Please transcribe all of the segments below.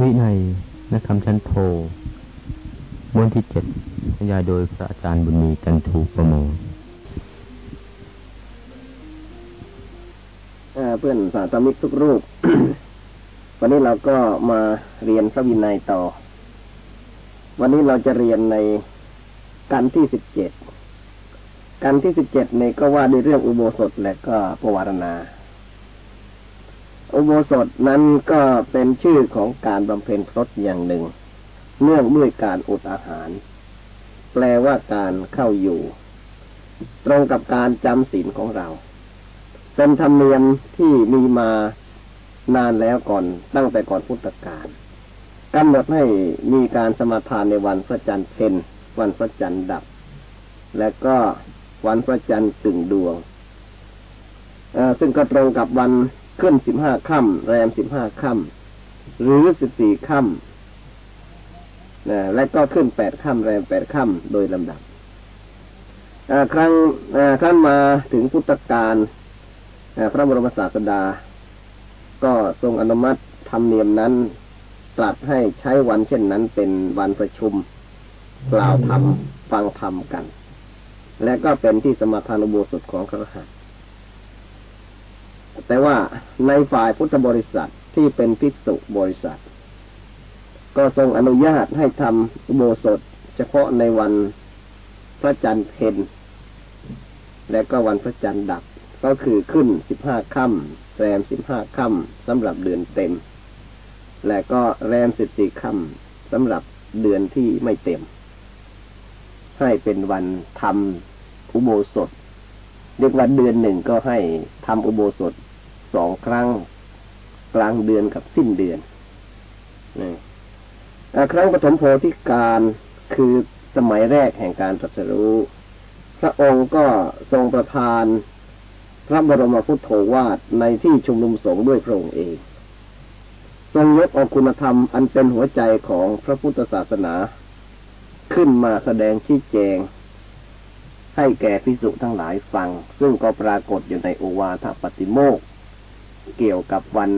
วินัยนักคำชั้นโทม้วนที่เจ็ดบรรยายโดยพระอาจารย์บุญมีจันทูประโมเพื่อนสาธมิกทุกรูป วันนี้เราก็มาเรียนพระวินัยต่อ วันนี้เราจะเรียนในกันที่สิบเจ็ดกันที่สิบเจ็ดในก็ว่าในเรื่องอุโบสถและก็ปวารณา อุโบสถนั้นก็เป็นชื่อของการบำเพ็ญพรตอย่างหนึ่ง เนื่องด้วยการอดอาหาร แปลว่าการเข้าอยู่ ตรงกับการจำศีลของเรา เป็นธรรมเนียมที่มีมานานแล้วก่อนตั้งแต่ก่อนพุทธกาลกำหนดให้มีการสมาทานในวันพระจันทร์เพนวันพระจันทร์ดับ และก็วันพระจันทร์ตึงดวงซึ่งก็ตรงกับวัน ขึ้นสิบห้าค่ำแรมสิบห้าค่ำหรือสิบสี่ค่ำและก็ขึ้นแปดค่ำแรมแปดค่ำโดยลำดับครั้งครั้นมาถึงพุทธกาลพระบรมศาสดา ก็ทรงอนุมัติธรรมเนียมนั้นตรัสให้ใช้วันเช่นนั้นเป็นวันประชุม กล่าวธรรมฟังธรรมกัน และก็เป็นที่สมาทานอุโบสถของครหัส แต่ว่าในฝ่ายพุทธบริษัทที่เป็นภิกษุบริษัท ก็ทรงอนุญาตให้ทำอุโบสถ เฉพาะในวันพระจันทร์เพนและก็วันพระจันทร์ดับก็คือขึ้นสิบห้าค่ำแรมสิบห้าค่ำสำหรับเดือนเต็ม และก็แรมสิบสี่ค่ำสำหรับเดือนที่ไม่เต็ม ให้เป็นวันทำอุโบสถเรียกว่าเดือนหนึ่งก็ให้ทำอุโบสถ สองครั้ง กลางเดือนกับสิ้นเดือนนี่ครั้งปฐมโพธิการคือสมัยแรกแห่งการตรัสรู้ พระองค์ก็ทรงประทาน พระบรมพุทโธวาทในที่ชุมนุมสงฆ์ด้วยพระองค์เอง ทรงยกเอาคุณธรรมอันเป็นหัวใจของพระพุทธศาสนา ขึ้นมาแสดงชี้แจง ให้แก่พิสุทั้งหลายฟัง ซึ่งก็ปรากฏอยู่ในโอวาทปฏิโมก เกี่ยวกับวัน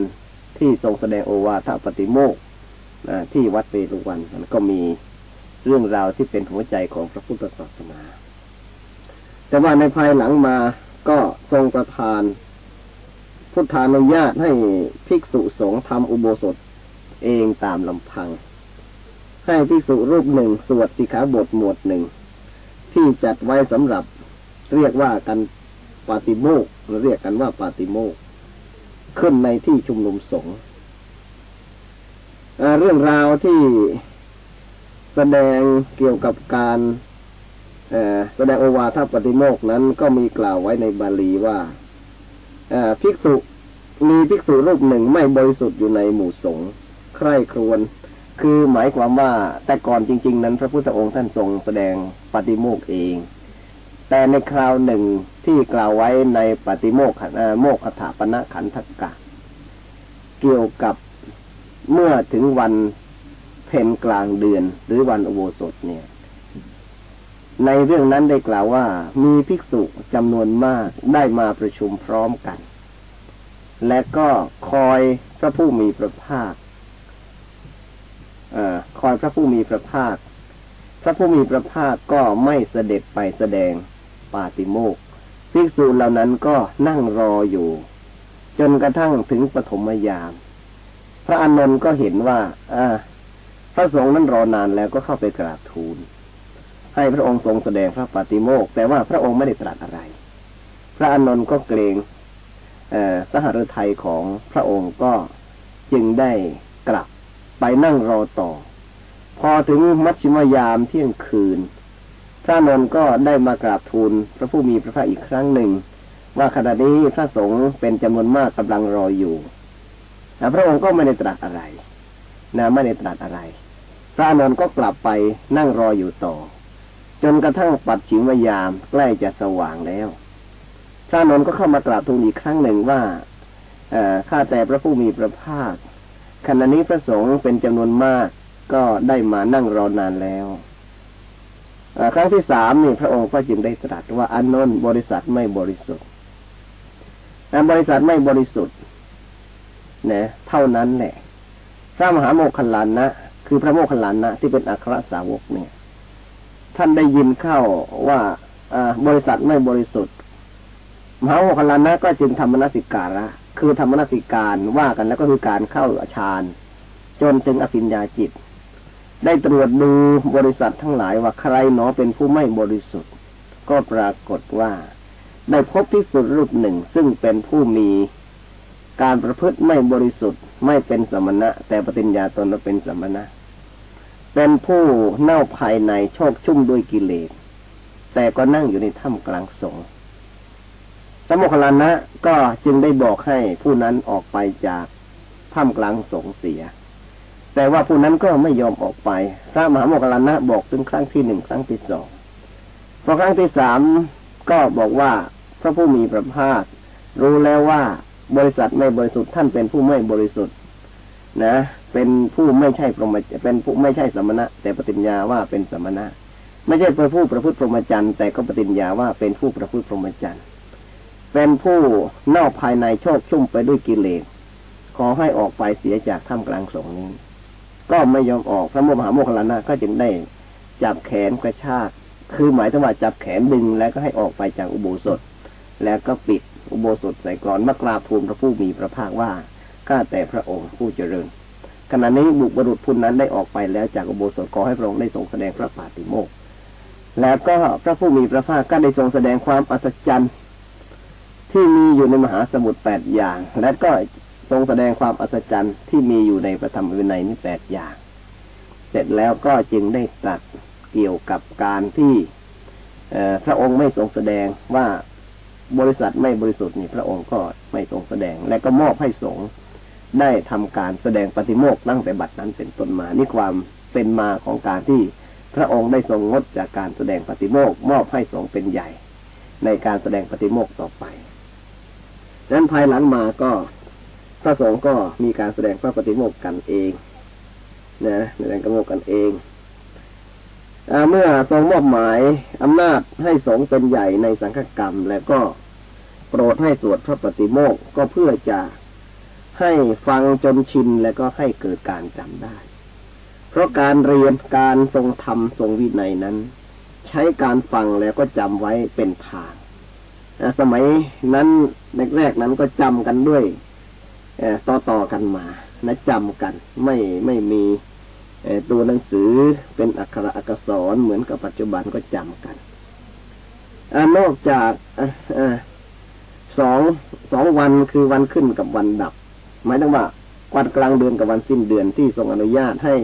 ที่ทรงแสดงโอวาทปฏิโมกที่วัดเปรุวันมันก็มีเรื่องราวที่เป็นหัวใจของพระพุทธศาสนา แต่ว่าในภายหลังมาก็ทรงประทาน พุทธานุญาตให้ภิกษุสงฆ์ทำอุโบสถเองตามลำพัง ให้ภิกษุรูปหนึ่งสวดสิขาบทหมวดหนึ่ง ที่จัดไว้สำหรับเรียกว่ากันปาติโมกหรือเรียกกันว่าปาติโมก ขึ้นในที่ชุมนุมสงฆ์เรื่องราวที่แสดงเกี่ยวกับการแสดงโอวาทปฏิโมกนั้นก็มีกล่าวไว้ในบาลีว่าภิกษุมีภิกษุรูปหนึ่งไม่บริสุทธิ์อยู่ในหมู่สงฆ์ใคร่ครวญคือหมายความว่าแต่ก่อนจริง ๆ นั้นพระพุทธองค์ท่านทรงแสดงปฏิโมกเอง แต่ในคราวหนึ่งที่กล่าวไว้ในปฏิโมกขโมกขถาปณะขันธกะ เกี่ยวกับเมื่อถึงวันเพนกลางเดือน หรือวันอโวสถเนี่ย ในเรื่องนั้นได้กล่าวว่า มีภิกษุจำนวนมากได้มาประชุมพร้อมกัน และก็คอยพระผู้มีพระภาคอคอยพระผู้มีพระภาค พระผู้มีพระภาคก็ไม่เสด็จไปแสดง ปาติโมกภิกษุเหล่านั้นก็นั่งรออยู่ จนกระทั่งถึงปฐมยาม พระอานนท์ก็เห็นว่าอพระสงฆ์นั้นรอนานแล้วก็เข้าไปกราบทูล ให้พระองค์ทรงแสดงพระปาติโมกแต่ว่าพระองค์ไม่ได้ตรัสอะไร พระอานนท์ก็เกรงสหฤทัยของพระองค์ก็จึงได้กลับไปนั่งรอต่อ พอถึงมัชชิมยามเที่ยงคืน พระนนท์ก็ได้มากราบทูลพระผู้มีพระภาคอีกครั้งหนึ่ง ว่าขณะนี้พระสงฆ์เป็นจำนวนมากกำลังรออยู่แต่พระองค์ก็ไม่ได้ตรัสอะไรนะไม่ได้ตรัสอะไร พระนนท์ก็กลับไปนั่งรออยู่ต่อ จนกระทั่งปัดฉิมยามใกล้จะสว่างแล้ว พระนนท์ก็เข้ามากราบทูลอีกครั้งหนึ่งว่าข้าแต่พระผู้มีพระภาคขณะนี้พระสงฆ์เป็นจำนวนมากก็ได้มานั่งรอนานแล้ว ครั้งที่สามนี่พระองค์ก็จึงได้ตรัสว่าอันนนบริษัทไม่บริสุทธิ์อันบริษัทไม่บริสุทธิ์นะเท่านั้นแหละ พระมหาโมคคัลลานะคือพระโมคคัลลานะที่เป็นอัครสาวกเนี่ย ท่านได้ยินเข้าว่าอบริษัทไม่บริสุทธิ์ มหาโมคคัลลานะก็จึงทำมนสิการะคือทำมนสิการว่ากันแล้วก็คือการเข้าฌานจนถึงอภิญญาจิต ได้ตรวจดูบริษัททั้งหลายว่าใครหนอเป็นผู้ไม่บริสุทธิ์ ก็ปรากฏว่าได้พบที่สุดรูปหนึ่งซึ่งเป็นผู้มีการประพฤติไม่บริสุทธิ์ไม่เป็นสมณะ แต่ปฏิญญาตนว่าเป็นสมณะ เป็นผู้เน่าภายในโชคชุ่มด้วยกิเลส แต่ก็นั่งอยู่ในถ้ำกลางสงสมุขลานะก็จึงได้บอกให้ผู้นั้นออกไปจากถ้ำกลางสงเสีย แต่ว่าผู้นั้นก็ไม่ยอมออกไป พระมหาโมคคลานะบอกถึงครั้งที่หนึ่งครั้งที่สองพอครั้งที่สามก็บอกว่าพระผู้มีพระภาครู้แล้วว่าบริษัทไม่บริสุทธิ์ท่านเป็นผู้ไม่บริสุทธิ์ นะ เป็นผู้ไม่ใช่พรหมเป็นผู้ไม่ใช่สมณะ แต่ปฏิญญาว่าเป็นสมณะ ไม่ใช่เป็นผู้ประพฤติพรหมจรรย์แต่ก็ปฏิญญาว่าเป็นผู้ประพฤติพรหมจรรย์เป็นผู้นอกภายในโชคชุ่มไปด้วยกิเลสขอให้ออกไปเสียจากถ้ำกลางสงนี้ ก็ไม่ยอมออกพระโมหาโมคลานะก็จึงได้จับแขนกระชาก คือหมายถึงว่าจับแขนดึงแล้วก็ให้ออกไปจากอุโบสถ แล้วก็ปิดอุโบสถใส่กรอนมกราภูมิพระผู้มีพระภาคว่าข้าแต่พระองค์ผู้เจริญขณะนี้บุบรุษพุนนั้นได้ออกไปแล้วจากอุโบสถขอให้พระองค์ได้ทรงแสดงพระปาติโมกข์แล้วก็พระผู้มีพระภาคก็ได้ทรงแสดงความอัศจรรย์ที่มีอยู่ในมหาสมุทรแปดอย่าง และก็ ทรงแสดงความอัศจรรย์ที่มีอยู่ในพระธรรมวินัยนี้แปดอย่าง เสร็จแล้วก็จึงได้ตรัสเกี่ยวกับการที่พระองค์ไม่ทรงแสดงว่าบริษัทไม่บริสุทธิ์นี่พระองค์ก็ไม่ทรงแสดง และก็มอบให้สงฆ์ได้ทำการแสดงปฏิโมกตั้งแต่บัดนั้นเป็นต้นมา นี่ความเป็นมาของการที่พระองค์ได้ทรงงดจากการแสดงปฏิโมกมอบให้สงฆ์เป็นใหญ่ ในการแสดงปฏิโมกต่อไปดังนั้นภายหลังมาก็ พระสงฆ์ก็มีการแสดงพระปฏิโมกข์กันเอง นะแสดงกระโมกกันเองเมื่อทรงมอบหมายอำนาจให้สงเป็นใหญ่ในสังฆกรรม แล้วก็โปรดให้สวดพระปฏิโมกก็เพื่อจะให้ฟังจนชินแล้วก็ให้เกิดการจำได้ เพราะการเรียนการทรงธรรมทรงวินัยนั้น ใช้การฟังแล้วก็จำไว้เป็นทางสมัยนั้นแรกๆนั้นก็จำกันด้วย ต่อๆกันมานะจำกัน ไม่ไม่มีตัวหนังสือเป็นอักขระอักษรเหมือนกับปัจจุบันก็จำกันอนอกจากอสองสองวันคือวันขึ้นกับวันดับ หมายถึงว่าวันกลางเดือนกับวันสิ้นเดือนที่ทรงอนุญาตให้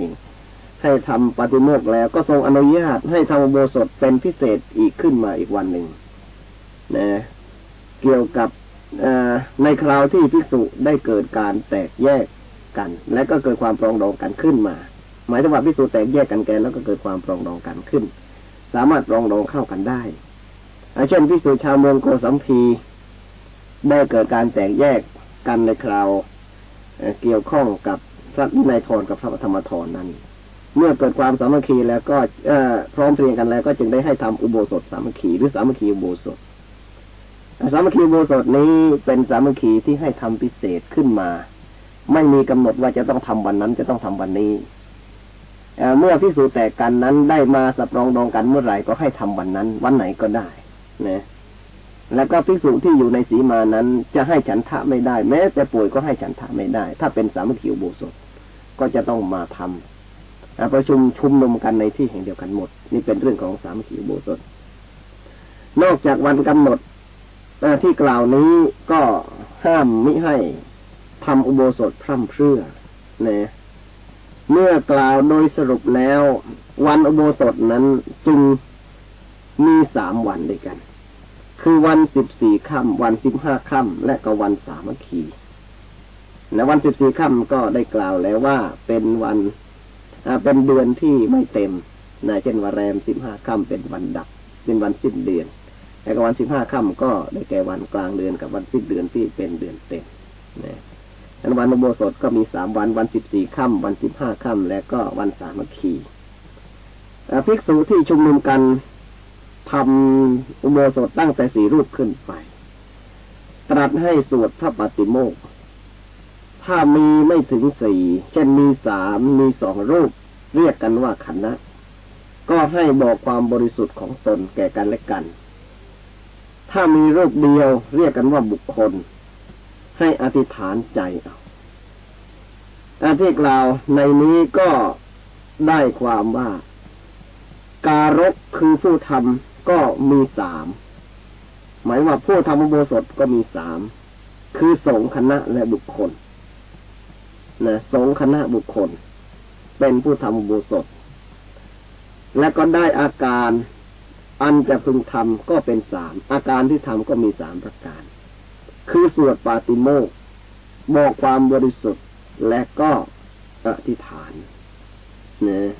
ให้ทำปฏิโมกแล้วก็ทรงอนุญาตให้ทำโบสถเป็นพิเศษอีกขึ้นมาอีกวันหนึ่งนะเกี่ยวกับ ในคราวที่ภิกษุได้เกิดการแตกแยกกัน และก็เกิดความปรองดองกันขึ้นมา หมายถึงว่าพิสูจแตกแยกกันแกแล้วก็เกิดความปรองดองกันขึ้น สามารถปรองดองเข้ากันได้เช่นพิสูจชาวเมืองโกสัมพีได้เกิดการแตกแยกกันในคราวเกี่ยวข้องกับพระวินัยทรกับพระธรรมทรนั้น เมื่อเกิดความสามัคคีแล้วก็พร้อมเพรียงกันแล้วก็จึงได้ให้ทำอุโบสถสามัคคีหรือสามัคคีอุโบสถ สามัคคีโบสถนี้เป็นสามัคคีที่ให้ทำพิเศษขึ้นมา ไม่มีกำหนดว่าจะต้องทำวันนั้นจะต้องทำวันนี้เมื่อพิสูจแตกกันนั้นได้มาสับรองดองกันเมื่อไหร่ก็ให้ทำวันนั้น วันไหนก็ได้นะแล้วก็พิสูจที่อยู่ในสีมานั้น จะให้ฉันทะไม่ได้ แม้แต่ป่วยก็ให้ฉันทะไม่ได้ ถ้าเป็นสามัคคีโบสถก็จะต้องมาทำประชุมชุมนุมกันในที่แห่งเดียวกันหมด นี่เป็นเรื่องของสามัคคีโบสถนอกจากวันกำหนด ที่กล่าวนี้ก็ห้ามมิให้ทำอุโบสถพร่ำเพรื่อนะเมื่อกล่าวโดยสรุปแล้ว วันอุโบสถนั้นจึงมีสามวันด้วยกัน คือวันสิบสี่ค่ำวันสิบห้าค่ำและก็วันสามัคคีและวันสิบสี่ค่ำก็ได้กล่าวแล้วว่าเป็นวันเป็นเดือนที่ไม่เต็มนะเช่นวันแรมสิบห้าค่ำเป็นวันดับเป็นวันสิ้นเดือน แล้วก็วันสิบห้าค่ำก็ได้แก่วันกลางเดือนกับวันสิ้นเดือนที่เป็นเดือนเต็มนะวันอุโบสถก็มีสามวัน วันสิบสี่ค่ำวันสิบห้าค่ำและก็วันสามัคคีภิกษุที่ชุมนุมกันทำอุโบสถตั้งแต่สี่รูปขึ้นไป ตรัสให้สวดพระปฏิโมกถ้ามีไม่ถึงสี่เช่นมีสามมีสองรูป เรียกกันว่าคณะก็ให้บอกความบริสุทธิ์ของตนแก่กันและกัน ถ้ามีรูปเดียวเรียกกันว่าบุคคล ให้อธิษฐานใจเอาอาที่กล่าวในนี้ก็ได้ความว่า การกคือผู้ทำก็มีสามหมายว่าผู้ทำโบสถก็มีสามคือสงฆ์คณะและบุคคลนะสงฆ์คณะบุคคล เป็นผู้ทำโบสถและก็ได้อาการ อันจะพึงทำก็เป็นสามอาการที่ทำก็มีสามประการ คือสวดปาติโมกบอกความบริสุทธิ์และก็อธิษฐานนะ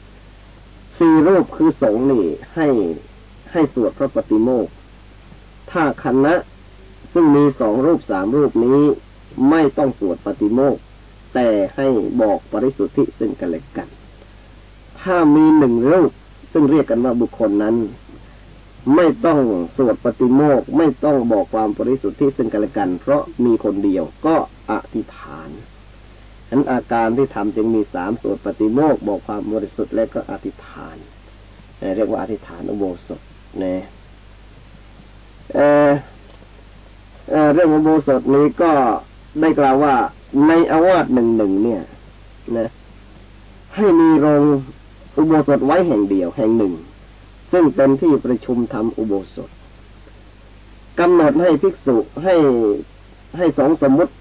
สี่รูปคือสงนี่ให้ให้สวดพระปฏิโมกถ้าคณะซึ่งมีสองรูปสามรูปนี้ไม่ต้องสวดปฏิโมกแต่ให้บอกปริสุทธิซึ่งกันและกัน ถ้ามีหนึ่งรูปซึ่งเรียกกันว่าบุคคลนั้น ไม่ต้องสวดปฏิโมกไม่ต้องบอกความบริสุทธิ์ที่ซึ่งกันและกัน เพราะมีคนเดียวก็อธิษฐานฉะนั้นอาการที่ทำจึงมีสามสวดปฏิโมกบอกความบริสุทธิ์และก็อธิษฐานเรียกว่าอธิษฐานอุโบสถนะเออเรื่องอุโบสถนี้ก็ได้กล่าวว่าในอาวาสหนึ่งหนึ่งเนี่ย นะ ให้มีโรงอุโบสถไว้แห่งเดียวแห่งหนึ่ง ซึ่งเป็นที่ประชุมทำอุโบสถกำหนดให้ภิกษุให้ให้สองสมมุติ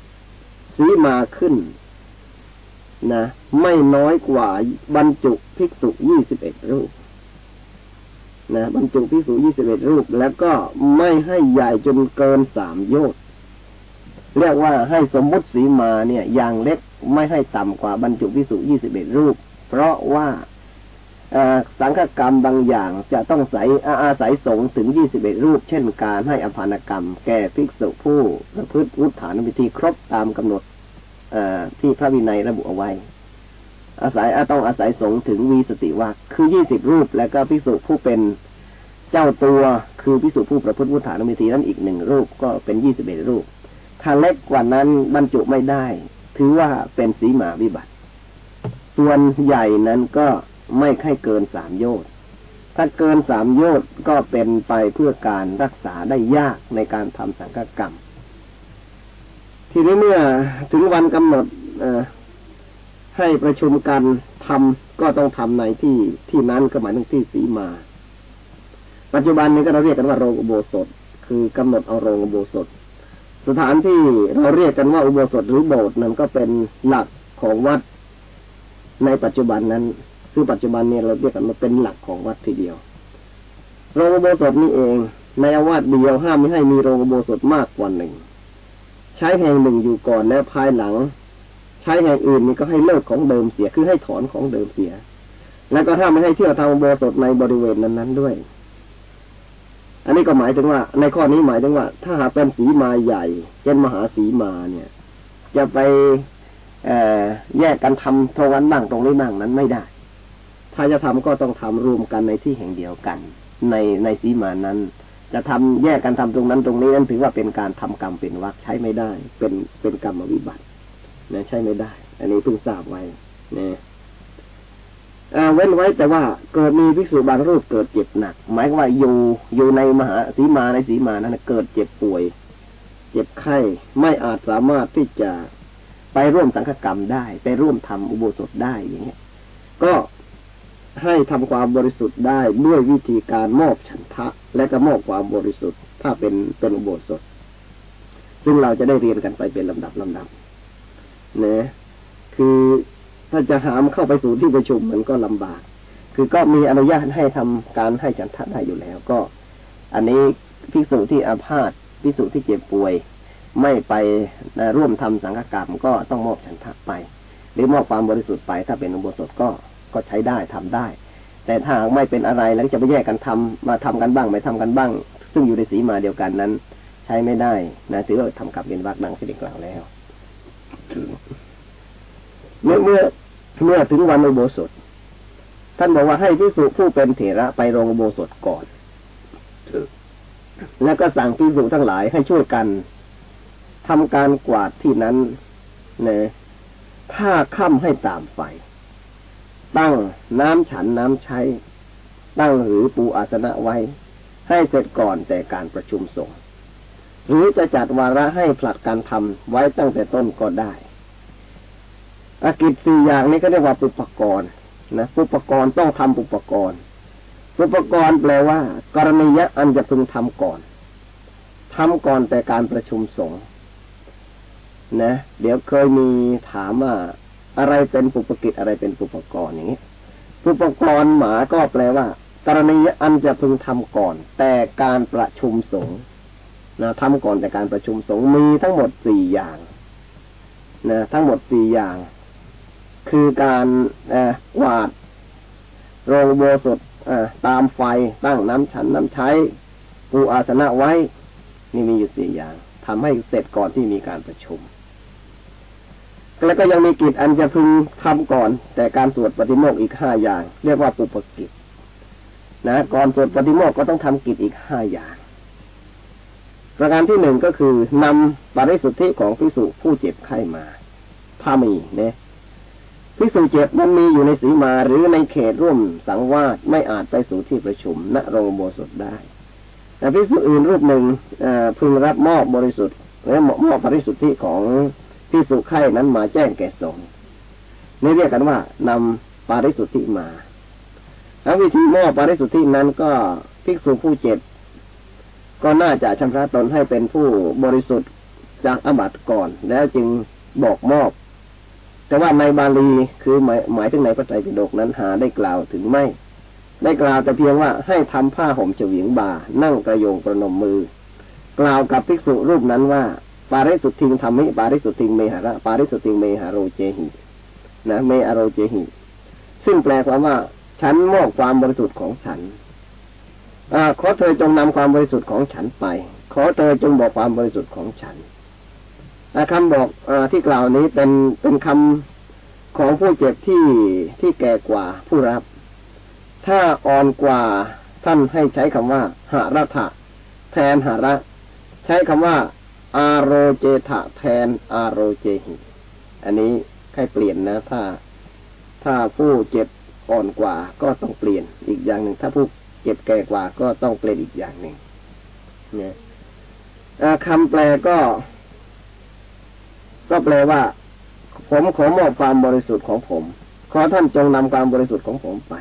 สีมาขึ้นนะ ไม่น้อยกว่าบรรจุภิกษุยี่สิบเอ็ดรูปนะบรรจุภิกษุยี่สิบเอ็ดรูป แล้วก็ไม่ให้ใหญ่จนเกินสามโยชน์เรียกว่าให้สมมุติสีมาเนี่ย อย่างเล็กไม่ให้ต่ำกว่าบรรจุภิกษุยี่สิบเอ็ดรูป เพราะว่า สังฆกรรมบางอย่างจะต้องใส่อาศัยสงถึงยี่สิบเอ็ดรูป เช่นการให้อภานกรรม แก่ภิกษุผู้ประพฤติวุฒานวิธีครบตามกำหนดที่พระวินัยระบุเอาไว้ อาศัยต้องอาศัยสงถึงวีสติว่าคือยี่สิบรูป แล้วก็พิสุผู้เป็นเจ้าตัวคือพิสุผู้ประพฤติวุฒานมิธีนั้นอีกหนึ่งรูปก็เป็นยี่สิบเอ็ดรูป ถ้าเล็กกว่านั้นบรรจุไม่ได้ ถือว่าเป็นสีหมาวิบัติ ส่วนใหญ่นั้นก็ ไม่ใค่เกินสามโยชน์ถ้าเกินสามโยชน์ก็เป็นไปเพื่อการรักษาได้ยากในการทำสังฆกรรม ทีนี้เมื่อถึงวันกำหนดอให้ประชุมกันทำก็ต้องทำในที่ที่นั้นก็หมายถึงที่สีมา ปัจจุบันนี้ก็เราเรียกกันว่าโรงอุโบสถ คือกำหนดเอาโรงอุโบสถ สถานที่เราเรียกกันว่าอุโบสถหรือโบสถ์นั้นก็เป็นหลักของวัดในปัจจุบันนั้น คือปัจจุบันเนี้เราเรียกกันว่าเป็นหลักของวัดทีเดียว โรงอุโบสถนี้เองในอาวาสเดียวห้ามไม่ให้มีโรงอุโบสถมากกว่าหนึ่ง ใช้แห่งหนึ่งอยู่ก่อนแล้วภายหลัง ใช้แห่งอื่นนี่ก็ให้เลิกของเดิมเสียคือให้ถอนของเดิมเสีย แล้วก็ถ้าไม่ให้เที่ยวทางโบสถในบริเวณนั้นๆด้วย อันนี้ก็หมายถึงว่า ในข้อนี้หมายถึงว่า ถ้าหากเป็นสีมาใหญ่เช่นมหาสีมาเนี่ย จะไปแยกกันทำตรงนั้นบ้างตรงนี้บ้างนั้นไม่ได้ ถ้าจะทำก็ต้องทำรวมกันในที่แห่งเดียวกัน ในในสีมานั้น จะทำแยกกันทำตรงนั้นตรงนี้นั้นถือว่าเป็นการทำกรรมเป็นวักใช้ไม่ได้ เป็นเป็นกรรมวิบัตินะใช้ไม่ได้ อันนี้เพิ่งทราบไว้นะเว้นไว้แต่ว่าเกิดมีภิกษุบางรูปเกิดเจ็บหนัก หมายว่าอยู่อยู่ในมหาสีมาในสีมานั้นเกิดเจ็บป่วย เจ็บไข้ไม่อาจสามารถที่จะไปร่วมสังฆกรรมได้ ไปร่วมทำอุโบสถได้อย่างเงี้ยก็ ให้ทำความบริสุทธิ์ได้ด้วยวิธีการมอบฉันทะ และก็มอบความบริสุทธิ์ ถ้าเป็นเป็นอุโบสถ ซึ่งเราจะได้เรียนกันไปเป็นลำดับลำดับเนะคือถ้าจะหามเข้าไปสู่ที่ประชุมมันก็ลำบาก คือก็มีอนุญาตให้ทำการให้ฉันทะได้อยู่แล้วก็ อันนี้พิสูจที่อาพาธพิสูจที่เจ็บป่วย ไม่ไปร่วมทำสังฆกรรมก็ต้องมอบฉันทะไป หรือมอบความบริสุทธิ์ไปถ้าเป็นอุโบสถก็ ก็ใช้ได้ทำได้ แต่ถ้าไม่เป็นอะไรแล้วจะไปแยกกันทำมาทำกันบ้าง ไม่ทำกันบ้าง ซึ่งอยู่ในสีมาเดียวกันนั้น ใช้ไม่ได้นะถือว่าทำกับเป็นวักดังที่ได้กล่าวแล้วเมื่อเมื่อเมื่อถึงวันอุโบสถ ท่านบอกว่าให้พิสุผู้เป็นเถระไปโรงอุโบสถก่อนแล้วก็สั่งพิสุทั้งหลายให้ช่วยกันทำการกวาดที่นั้นเนะถ้าค่ำให้ตามไฟ ตั้งน้ำฉันน้ำใช้ ตั้งหรือปูอาสนะไว้ ให้เสร็จก่อนแต่การประชุมสงฆ์หรือจะจัดวาระให้ผลัดการทำไว้ตั้งแต่ต้นก็ได้ อากิจสี่อย่างนี้ก็เรียกว่าปุปกรณ์นะปุปกรณ์ต้องทำปุปกรณ์ปุปกรณ์แปลว่า กรณียะอันจะพึงทำก่อนทำก่อนแต่การประชุมสงฆ์นะ เดี๋ยวเคยมีถามว่า อะไรเป็นปุปกิจอะไรเป็นปุปกรณ์อย่างนี้ปุปกรณ์หมาก็แปลว่า กรณีอันจะพึงทำก่อน แต่การประชุมสงฆ์นะทำก่อนแต่การประชุมสงฆ์มีทั้งหมดสี่อย่างนะทั้งหมดสี่อย่าง คือการกวาดโรงโบสถตามไฟตั้งน้ำฉันน้ำใช้ปูอาสนะไว้ นี่มีอยู่สี่อย่างทำให้เสร็จก่อนที่มีการประชุม แล้วก็ยังมีกิจอันจะพึงทำก่อน แต่การสวดปฏิโมกอีกห้าอย่าง เรียกว่าปุปกิจนะก่อนสวดปฏิโมกก็ต้องทำกิจอีกห้าอย่าง ประการที่หนึ่งก็คือนำปริสุทธิของพิสุผู้เจ็บไข้มาถ้ามีเนี่ยพิสุเจ็บมันมีอยู่ในสีมาหรือในเขตร่วมสังวาสไม่อาจไปสู่ที่ประชุมณโรงโบสถได้แต่พิสุอื่นรูปหนึ่งพึงรับมอบบริสุทธิ์และมอบปริสุทธิของ พิสุขไข้นั้นมาแจ้งแก่สงฆ์นี่เรียกกันว่านำปาริสุทธิมาแล้ววิธีมอบปาริสุทธินั้นก็ภิกษุผู้เจ็บก็น่าจะชำระตนให้เป็นผู้บริสุทธิ์จากอบัติก่อน แล้วจึงบอกมอบ แต่ว่าในบาลีคือหมายหมายถึงในพระไตรปิฎกนั้นหาได้กล่าวถึงไม่ ได้กล่าวแต่เพียงว่าให้ทำผ้าห่มเฉวียงบ่า นั่งกระโยงประนมมือ กล่าวกับภิกษุรูปนั้นว่า ปาริสุทธิงธรรมิปาริสุทธิงเมหะระปาริสุทธิงเมหะโรเจหินะเมอโรเจหิซึ่งแปลความว่า ฉันมอบความบริสุทธิ์ของฉันอขอเธอจงนำความบริสุทธิ์ของฉันไป ขอเธอจงบอกความบริสุทธิ์ของฉันคำบอกอที่กล่าวนี้เป็นเป็นคำของผู้เจ็บที่ที่แก่กว่าผู้รับ ถ้าอ่อนกว่าท่านให้ใช้คำว่าหารัฐะแทนหาระ ใช้คำว่า อาโรเจทะแทนอาโรเจหิอันนี้ให้เปลี่ยนนะ ถ้า ถ้าผู้เจ็บอ่อนกว่าก็ต้องเปลี่ยนอีกอย่างหนึ่ง ถ้าผู้เจ็บแก่กว่าก็ต้องเปลี่ยนอีกอย่างหนึ่งเนี่ยคำแปลก็ ก็แปลว่า ผมขอมอบความบริสุทธิ์ของผม ขอท่านจงนำความบริสุทธิ์ของผมไป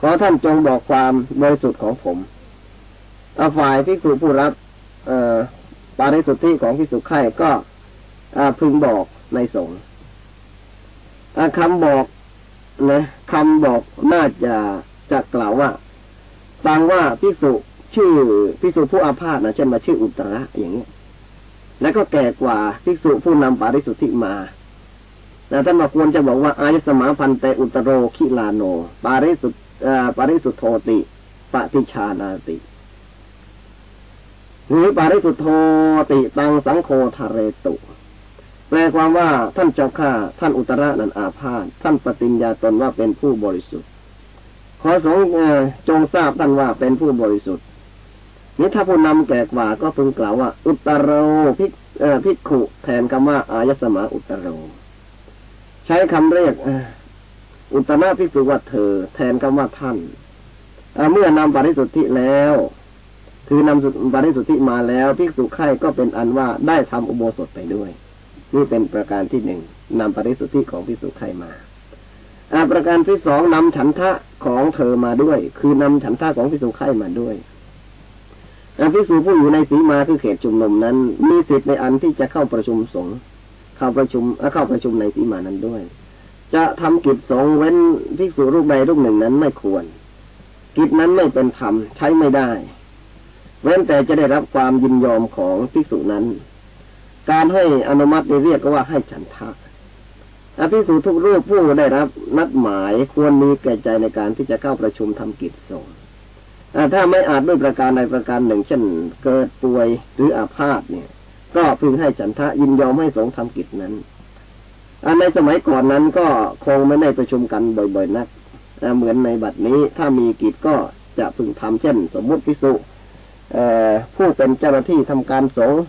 ขอท่านจงบอกความบริสุทธิ์ของผมเอาฝ่ายที่ครูผู้รับ เออ ปาริสุทธิของพิสุไข่ก็พึงบอกในสงฆ์คำบอกนะคำบอกน่าจะจะกล่าวว่าฟังว่าพิสุชื่อพิสุผู้อาพาธนะเช่นมาชื่ออุตระอย่างนี้แล้วก็แก่กว่าพิสุผู้นำปาริสุทธิมาแต่ท่านบอกควรจะบอกว่าอายสมาพันเตอุตโรคิลาโน ปาริสุปาริสุทโธติปฏิชานาติ หรือปาริสุทโธติตังสังโฆทะเรตุ แปลความว่าท่านเจ้าข้าท่านอุตระนันอาพาธท่านปฏิญญาตนว่าเป็นผู้บริสุทธิ์ ขอสงจงทราบท่านว่าเป็นผู้บริสุทธิ์นี่ถ้าผู้นำแก่กว่าก็พึงกล่าวว่า อุตโรพิกพิกขุแทนคำว่า อายสมาอุตโร ใช้คำเรียกอุตมาพิสุวัตเธอ แทนคำว่าท่านเมื่อนำปริสุทธิแล้ว คือนำปริสุทธิมาแล้วภิกษุไข่ก็เป็นอันว่าได้ทำอุโบสถไปด้วย นี่เป็นประการที่หนึ่งนำปริสุทธิของภิกษุไข่มาอาประการที่สองนำฉันทะของเธอมาด้วย คือนำฉันทะของพิสุไข่มาด้วยพิสูผู้อยู่ในสีมาคือเขตชุมนุมนั้น มีสิทธิ์ในอันที่จะเข้าประชุมสงฆ์เข้าประชุมเข้าประชุมในสีมานั้นด้วย จะทำกิจสงเว้นภิกษุรูปใดรูปหนึ่งนั้นไม่ควร กิจนั้นไม่เป็นธรรมใช้ไม่ได้ เว้นแต่จะได้รับความยินยอมของภิกษุนั้น การให้อนุมัติเรียกว่าให้ฉันทะอภิสูทุกรูปผู้ได้รับนัดหมายควรมีแก่ใจในการที่จะเข้าประชุมทำกิจสงฆ์ถ้าไม่อาจด้วยประการใดประการหนึ่ง เช่น เกิดป่วยหรืออาพาธเนี่ย ก็พึงให้ฉันทะยินยอมให้สงฆ์ทำกิจนั้นอันในสมัยก่อนนั้นก็คงไม่ได้ประชุมกันบ่อยๆนักเหมือนในบัดนี้ถ้ามีกิจก็จะพึงทำเช่น สมมุติพิสุ ผู้เป็นเจ้าหน้าที่ทำการสงฆ์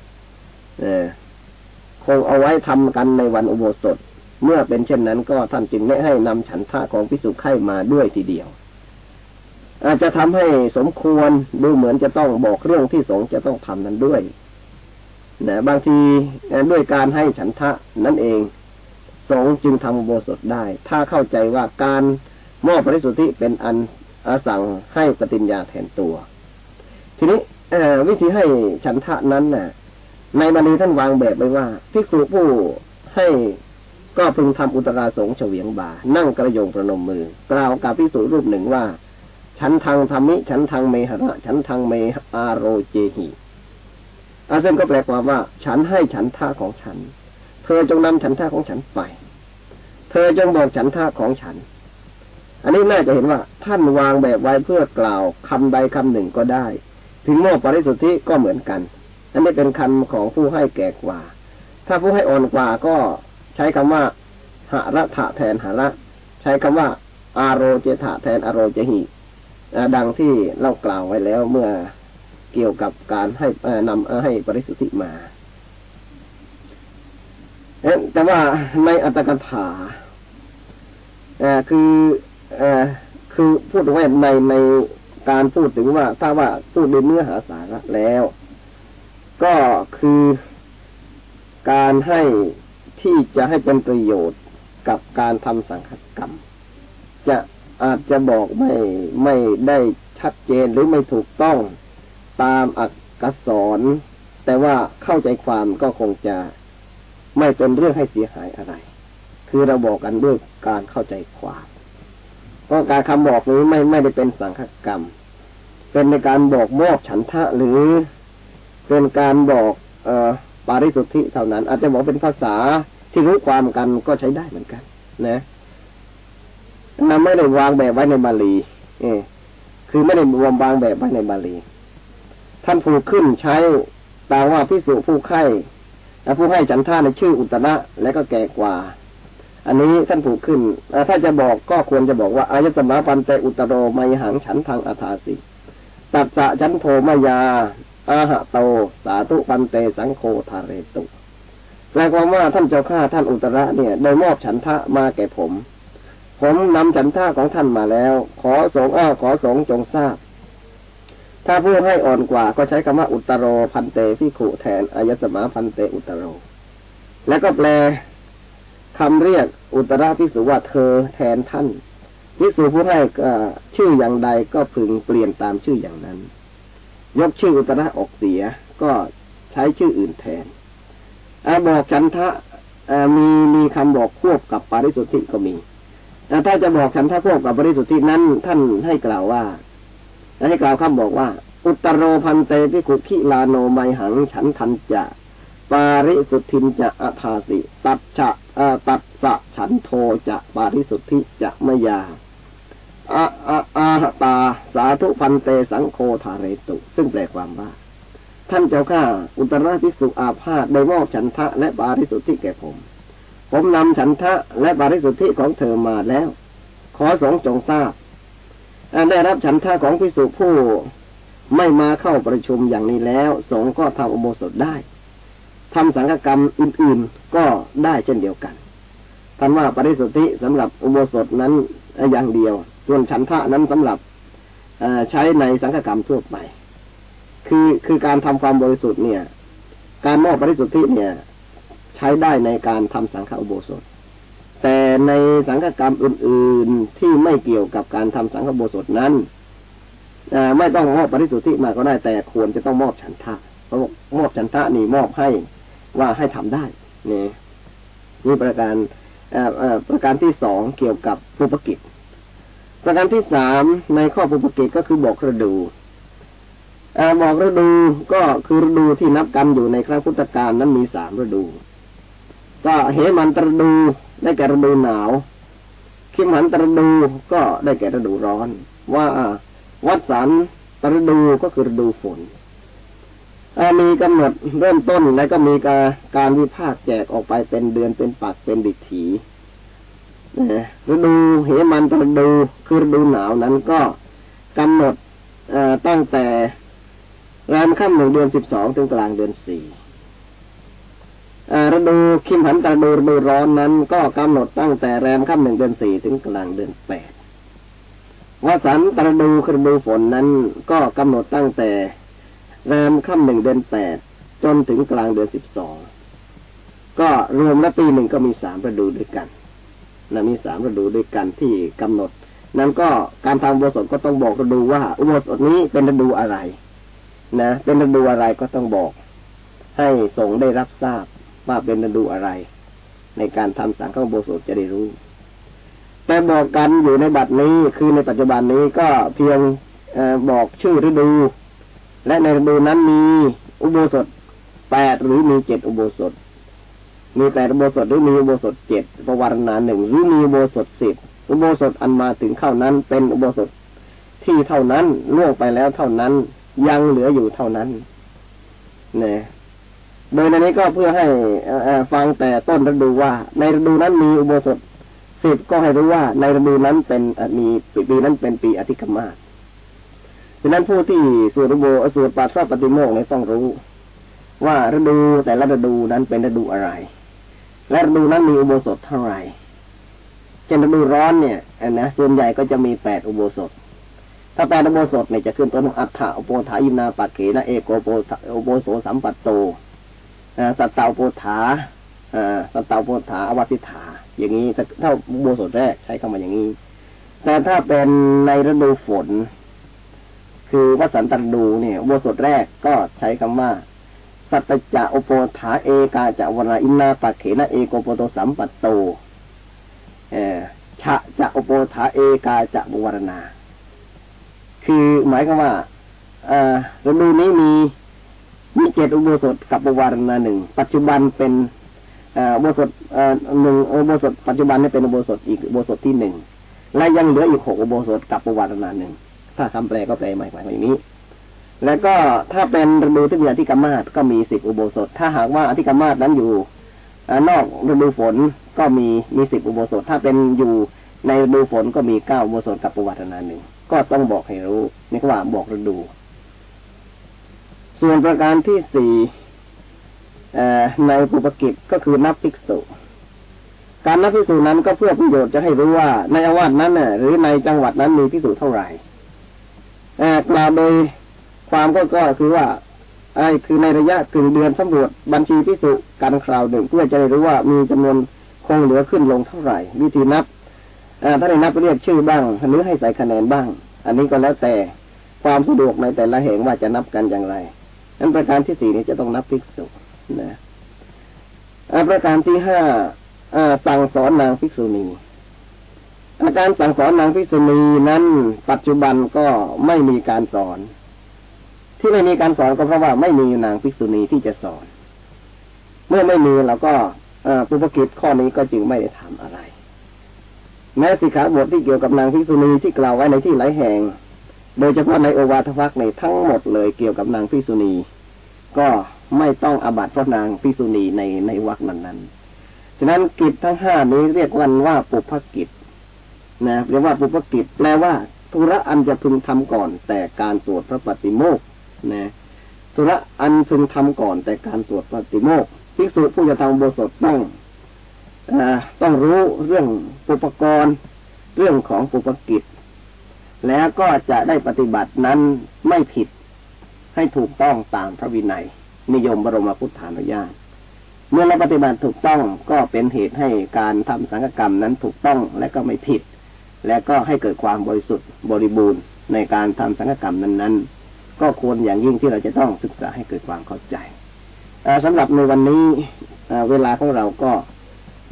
คงเอาไว้ทำกันในวันอุโบสถ เมื่อเป็นเช่นนั้นก็ท่านจึงแนะให้นำฉันทะของพิสุขไข่มาด้วยทีเดียว อาจจะทำให้สมควรดูเหมือนจะต้องบอกเรื่องที่สงฆ์จะต้องทำนั้นด้วยนะบางทีด้วยการให้ฉันทะนั่นเอง สงฆ์จึงทำอุโบสถได้ ถ้าเข้าใจว่าการมอบปริสุทธิเป็นอันอาสั่งให้ปฏิญญาแทนตัว ทีนี้วิธีให้ฉันทะนั้นน่ะ ในบาลีท่านวางแบบไว้ว่าภิกษุผู้ให้ก็พึงทำอุตราสงเฉวียงบ่า นั่งกระโยงประนมมือ กล่าวกับภิกษุรูปหนึ่งว่า ฉันทางธรรมิ ฉันทางเมหระฉันทางเมอาโรเจหิอาเซนก็แปลความว่า ฉันให้ฉันท่าของฉัน เธอจงนำฉันท่าของฉันไป เธอจงบอกฉันท่าของฉัน อันนี้น่าจะเห็นว่า ท่านวางแบบไว้เพื่อกล่าวคำใดคำหนึ่งก็ได้ ถึงโมปริสุทธิก็เหมือนกัน อันนี้เป็นคำของผู้ให้แก่กว่า ถ้าผู้ให้อ่อนกว่าก็ใช้คำว่าหาระถะแทนหาระ ใช้คำว่า อารโรเจถะแทนอารโรเจหิดังที่เรากล่าวไว้แล้วเมื่อเกี่ยวกับการให้นำให้ปริสุทธิมาแต่ว่าในอัตถกถาคือคือพูดไว้ในใน การพูดถึงว่าถ้าว่าพูดในเนื้อหาสาระแล้ว ก็คือการให้ที่จะให้เป็นประโยชน์กับการทำสังฆกรรม จะอาจจะบอกไม่ไม่ได้ชัดเจนหรือไม่ถูกต้องตามอักษร แต่ว่าเข้าใจความก็คงจะไม่เป็นเรื่องให้เสียหายอะไร คือเราบอกกันด้วยการเข้าใจความ เพราะการคำบอกนี้ไม่ไม่ได้เป็นสังฆกรรม เป็นในการบอกมอบฉันทะหรือเป็นการบอกเออปาริสุทธิเท่านั้น อาจจะบอกเป็นภาษาที่รู้ความกันก็ใช้ได้เหมือนกัน นะไม่ได้วางแบบไว้ในบาลี เอคือไม่ได้รวมวางแบบไว้ในบาลี ท่านผู้ขึ้นใช้แปลว่าพิสุผู้ไข้และผู้ให้ฉันท่าในชื่ออุตระและก็แก่กว่า อันนี้ท่านผูกขึ้น ถ้าจะบอกก็ควรจะบอกว่าอายตมาปันเตอุตโรไมหังฉันทางอาทาสิตัดสะฉันโทมายาอาหะโต สาธุปันเตสังโฆทาเรตุแปลความว่าท่านเจ้าข้าท่านอุตระเนี่ยได้มอบฉันทะมาแก่ผม ผมนำฉันทะของท่านมาแล้ว ขอสงอ้าขอสงจงทราบ ถ้าผู้ให้อ่อนกว่าก็ใช้คำว่าอุตโรพันเตพิขุแทนอายสมาพันเตอุตโร แล้วก็แปล คำเรียกอุตระพิสุว่าเธอแทนท่านพิสุผู้ให้ชื่ออย่างใดก็พึงเปลี่ยนตามชื่ออย่างนั้น ยกชื่ออุตระออกเสียก็ใช้ชื่ออื่นแทนอบอกฉันทะมีมีคำบอกควบกับปาริสุทธิก็มีแต่ถ้าจะบอกฉันทะควบกับปาริสุทธินั้น ท่านให้กล่าวว่าให้กล่าวคำบอกว่า อุตโรพันเตพิกุขิลาโนไมหังฉันทันจะ ปาริสุทธินจะอาทาสิ ตัดจะตัดสะฉันโทจะปาริสุทธิจะมยาอาอาอาตา สาธุพันเตสังโฆทาเรตุ ซึ่งแปลความว่า ท่านเจ้าข้า อุตราภิกษุอาพาธได้มอบฉันทะและปาริสุทธิแก่ผม ผมนำฉันทะและปาริสุทธิของเธอมาแล้ว ขอสงจงทราบได้รับฉันท่าของพิสุผู้ไม่มาเข้าประชุมอย่างนี้แล้ว สงก็ทำอุโบสถได้ ทำสังฆกรรมอื่นๆก็ได้เช่นเดียวกันท่านว่าปริสุทธิสำหรับอุโบสถนั้นอย่างเดียว ส่วนฉันทะนั้นสำหรับใช้ในสังฆกรรมทั่วไป คือคือการทำความบริสุทธิ์เนี่ย การมอบปริสุทธิเนี่ย ใช้ได้ในการทำสังฆอุโบสถ แต่ในสังฆกรรมอื่น ๆที่ไม่เกี่ยวกับการทำสังฆโบสถนั้นไม่ต้องมอบปริสุทธิมาก็ได้แต่ควรจะต้องมอบฉันทะเพราะมอบฉันทะนี่มอบให้ ว่าให้ทำได้นี่นี่ประการประการที่สองเกี่ยวกับภูปกิจ ประการที่สามในข้อภูปกิจก็คือบอกฤดูบอกฤดูก็คือฤดูที่นับกันอยู่ในครั้งพุทธกาลนั้นมีสามฤดู ก็เหมันตรดูได้แก่ฤดูหนาวขิมหันตรดูก็ได้แก่ฤดูร้อน ว่าวัดสันตรดูก็คือฤดูฝน มีกำหนดเริ่มต้นและก็มีการการวิพากษ์แจกออกไปเป็นเดือนเป็นปักเป็นดิถีฤดูเหมันตรดูคือฤดูหนาวนั้นก็กำหนดตั้งแต่แรมค่ำหนึ่งเดือนสิบสองถึงกลางเดือนสี่ฤดูคิมหันตฤดูฤดูร้อนนั้น ก็กำหนดตั้งแต่แรมค่ำหนึ่งเดือนสี่ถึงกลางเดือนแปดวสันตฤดูคือฤดูฝนนั้น ก็กำหนดตั้งแต่ แรมค่ำหนึ่งเดือนแปดจนถึงกลางเดือนสิบสองก็รวมแล้วปีหนึ่งก็มีสามฤดูด้วยกันนะมีสามฤดูด้วยกันที่กำหนด นั้นก็การทำอุโบสถก็ต้องบอกฤดูว่าอุโบสถนี้เป็นฤดูอะไร นะ เป็นฤดูอะไรก็ต้องบอก ให้สงได้รับทราบว่าเป็นฤดูอะไร ในการทำสังฆอุโบสถจะได้รู้ แต่บอกกันอยู่ในบัดนี้คือในปัจจุบันนี้ก็เพียงอบอกชื่อฤดู และในฤดูนั้นมีอุโบสถแปดหรือมีเจ็ดอุโบสถ มีแต่อุโบสถหรือมีอุโบสถเจ็ดประวัตินาหนึ่งหรือมีอุโบสถสิบอุโบสถอันมาถึงเข้านั้น เป็นอุโบสถที่เท่านั้นล่วงไปแล้วเท่านั้น ยังเหลืออยู่เท่านั้นเนี่ยโดยในนี้ก็เพื่อให้ฟังแต่ต้นฤดูว่า ในฤดูนั้นมีอุโบสถสิบก็ให้รู้ว่าในฤดูนั้นเป็นมีปีนั้นเป็นปีอธิกรรมา ดังนั้นผู้ที่สวดอุโบสถปัสสะปฏิโมกข์ในต้องรู้ ว่าฤดูแต่ละฤดูนั้นเป็นฤดูอะไร และฤดูนั้นมีอุโบสถเท่าไหร่เช่นฤดูร้อนเนี่ยนะส่วนใหญ่ก็จะมีแปดอุโบสถ ถ้าแปดอุโบสถเนี่ยจะขึ้นต้นอัฏฐะอุโปถายินาปักเขนะเอโกโปอุโบโสสัมปัตโตสัตตาโปถาสัตตาโปถาอวัติถา อย่างนี้ถ้าอุโบสถแรกใช้คำว่าอย่างนี้ แต่ถ้าเป็นในฤดูฝน คือวสันตฤดูเนี่ยโบสถแรกก็ใช้คำว่า สัตจะอุปถาเอกาจะวนาอินนาปัเขนะเอโกโปโตสัมปัตโตเอชะจะอุปถาเอกาจะบวรณา คือหมายความว่าฤดูนี้มีมีเจ็ดอุโบสถกับบวรณาหนึ่งปัจจุบันเป็นอุโบสถหนึ่งอุโบสถปัจจุบันนี่เป็นอุโบสถอีกอุโบสถที่หนึ่งและยังเหลืออีกหกอุโบสถกับบวรณาหนึ่ง ถ้าคำแปลก็แปลใหม่ๆอย่างนี้ แล้วก็ถ้าเป็นฤดูที่มีอธิกรรมาสก็มีสิบอุโบสถ ถ้าหากว่าอธิกรรมาสนั้นอยู่นอกฤดูฝนก็มีมีสิบอุโบสถ ถ้าเป็นอยู่ในฤดูฝนก็มีเก้าอุโบสถกับประวัตินาหนึ่งก็ต้องบอกให้รู้นี่ก็ว่าบอกฤดู ส่วนประการที่สี่ในปุปกิจก็คือนับภิกษุ การนับภิกษุนั้นก็เพื่อประโยชน์จะให้รู้ว่าในอาวาสนั้นน่ะหรือในจังหวัดนั้นมีภิกษุเท่าไหร่ กล่าวโดยความก็ก็คือว่าไอ้คือในระยะกึ่งเดือนสำรวจบัญชีพิสุการคราวหนึ่งเพื่อจะได้รู้ว่ามีจำนวนคงเหลือขึ้นลงเท่าไหร่ วิธีนับถ้าได้นับเรียกชื่อบ้างหรือให้ใส่คะแนนบ้าง อันนี้ก็แล้วแต่ความสะดวกในแต่ละแห่งว่าจะนับกันอย่างไรนั้นประการที่สี่นี้จะต้องนับภิกษุนะประการที่ห้าสั่งสอนนางภิกษุณี อาการสั่งสอนนางภิษุณีนั้น ปัจจุบันก็ไม่มีการสอน ที่ไม่มีการสอนก็เพราะว่าไม่มีนางภิษุณีที่จะสอน เมื่อไม่มีเราก็ปุพกิจข้อนี้ก็จึงไม่ได้ทำอะไร แม้สิกขาบทที่เกี่ยวกับนางภิษุณีที่กล่าวไว้ในที่หลายแห่ง โดยเฉพาะในโอวาทวักในทั้งหมดเลยเกี่ยวกับนางภิษุณีก็ไม่ต้องอบัตเพราะนางภิษุณีในในวักนั้นนั้น ฉะนั้นกิจทั้งห้านี้เรียกวันว่าปุพกิจ นะเรียกว่าปุพกิจแปลว่าธุระอันจะพึงทำก่อน แต่การสวดพระปฏิโมกนะธุระอันพึงทำก่อน แต่การสวดปฏิโมกภิกษุผู้จะทำโบสถต้องอต้องรู้เรื่องอุปกรณ์ เรื่องของปุปกิจ แล้วก็จะได้ปฏิบัตินั้นไม่ผิดให้ถูกต้องตามพระวินัย นิยมบรมพุทธานุญาตเมื่อเราปฏิบัติถูกต้องก็เป็นเหตุให้การทำสังฆกรรมนั้นถูกต้องและก็ไม่ผิด และก็ให้เกิดความบริสุทธิ์บริบูรณ์ในการทำสังฆกรรมนั้น ๆ ก็ควรอย่างยิ่งที่เราจะต้องศึกษาให้เกิดความเข้าใจสำหรับในวันนี้เวลาของเราก็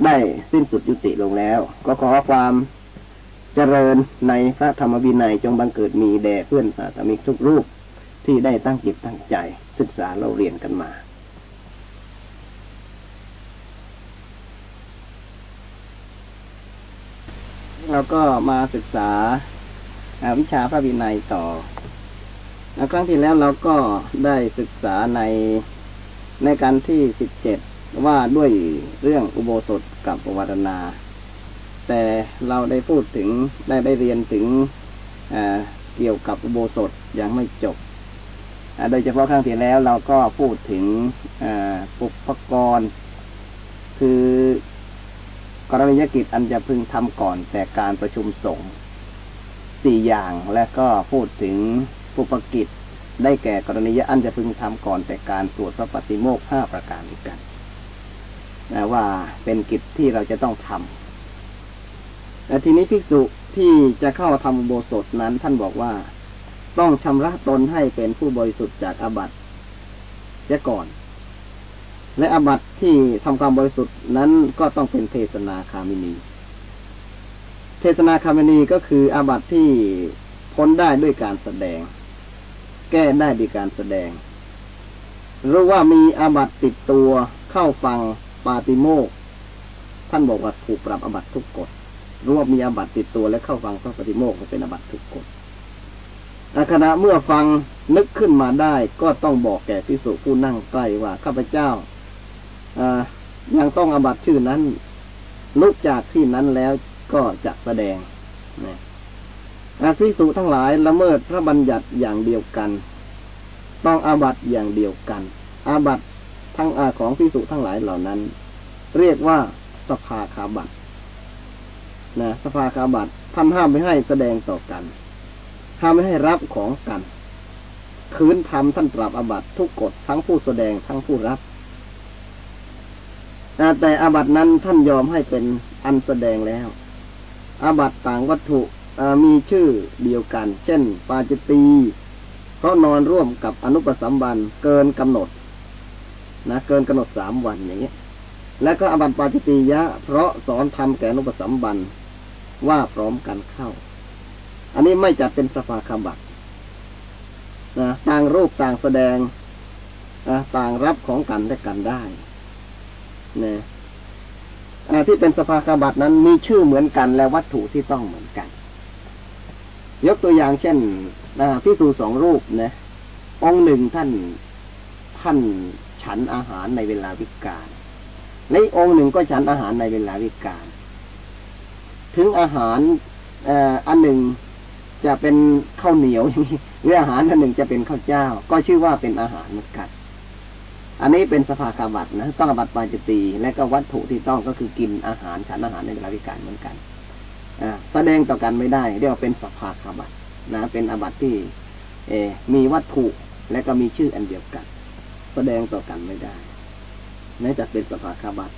ได้สิ้นสุดยุติลงแล้ว ก็ขอความเจริญในพระธรรมวินัยจงบังเกิดมีแด่เพื่อนสาธมิกทุกรูปที่ได้ตั้งจิตตั้งใจศึกษาเราเรียนกันมา เราก็มาศึกษาวิชาพระวินัยต่อครั้งที่แล้วเราก็ได้ศึกษาในในการที่สิบเจ็ดว่าด้วยเรื่องอุโบสถกับปวัตนาแต่เราได้พูดถึงได้ได้เรียนถึงเกี่ยวกับอุโบสถยังไม่จบโดยเฉพาะครั้งที่แล้วเราก็พูดถึงปุพกรณ์ คือ กรณียกิจอันจะพึงทำก่อนแต่การประชุมสงฆ์สี่อย่างและก็พูดถึงปุปกิจได้แก่กรณียอันจะพึงทำก่อนแต่การสวดพระปฏิโมกห้าประการด้วยกันนะว่าเป็นกิจที่เราจะต้องทำแต่ทีนี้ภิกษุที่จะเข้าทำอุโบสถนั้น ท่านบอกว่าต้องชำระตนให้เป็นผู้บริสุทธิ์จากอาบัติเสียก่อน และอาบัติที่ทำความบริสุทธิ์นั้นก็ต้องเป็นเทศนาคามินี เทศนาคามินีก็คืออาบัติที่พ้นได้ด้วยการแสดง แก้ได้ด้วยการแสดง หรู้ว่ามีอาบัติติดตัวเข้าฟังปาติโมก ท่านบอกว่าถูกปรับอาบัติทุกกฎรว่ามีอาบัติติดตัวและเข้าฟังพระปฏิโมกเป็นอาบัติทุกกฎขณะเมื่อฟังนึกขึ้นมาได้ก็ต้องบอกแก่พิสุผู้นั่งใกล้ว่าข้าพเจ้า ยังต้องอบัตชื่อนั้น ลุกจากที่นั้นแล้วก็จะแสดงนะพิสุทั้งหลายละเมิดพระบัญญัติอย่างเดียวกัน ต้องอาบัตอย่างเดียวกัน อาบัตทั้งอาของพิสุทั้งหลายเหล่านั้น เรียกว่าสภาคาบัตนะสภาคาบัตท่านห้ามไม่ให้แสดงต่อกันห้ามไม่ให้รับของกัน คืนทำท่านปรับอาบัตทุกกฎทั้งผู้แสดงทั้งผู้รับ แต่อาบัตนั้นท่านยอมให้เป็นอันแสดงแล้ว อาบัตต่างวัตถุมีชื่อเดียวกัน เช่น ปาจิตีเพราะนอนร่วมกับอนุปสัมบันเกินกำหนด นะเกินกำหนดสามวันอย่างนี้ย และก็อบัตปาจิตียะ เพราะสอนทำแก่อนุปสัมบันว่าพร้อมกันเข้า อันนี้ไม่จัดเป็นสภาคำบัตนะต่างรูปต่างแสดงต่างรับของกันและกันได้ นะที่เป็นสภาคบัตนั้นมีชื่อเหมือนกันและวัตถุที่ต้องเหมือนกัน ยกตัวอย่างเช่นพิสูสองรูปนะองค์หนึ่งท่านท่านฉันอาหารในเวลาวิกาลและองค์หนึ่งก็ฉันอาหารในเวลาวิกาลถึงอาหารอันหนึ่งจะเป็นข้าวเหนียวอย่างนี้หรืออาหารอันหนึ่งจะเป็นข้าวเจ้า ก็ชื่อว่าเป็นอาหารเหมือนกัน อันนี้เป็นสภาคาบัตนะต้องอบัตปาจิตีและก็วัตถุที่ต้องก็คือกินอาหารฉันอาหารในเวลาวิการเหมือนกันอแสดงต่อกันไม่ได้ เรียกว่าเป็นสภาคาบัตนะ เป็นอบัตที่ เอ มีวัตถุและก็มีชื่ออันเดียวกัน แสดงต่อกันไม่ได้นั่นจะเป็นสภาคาบัต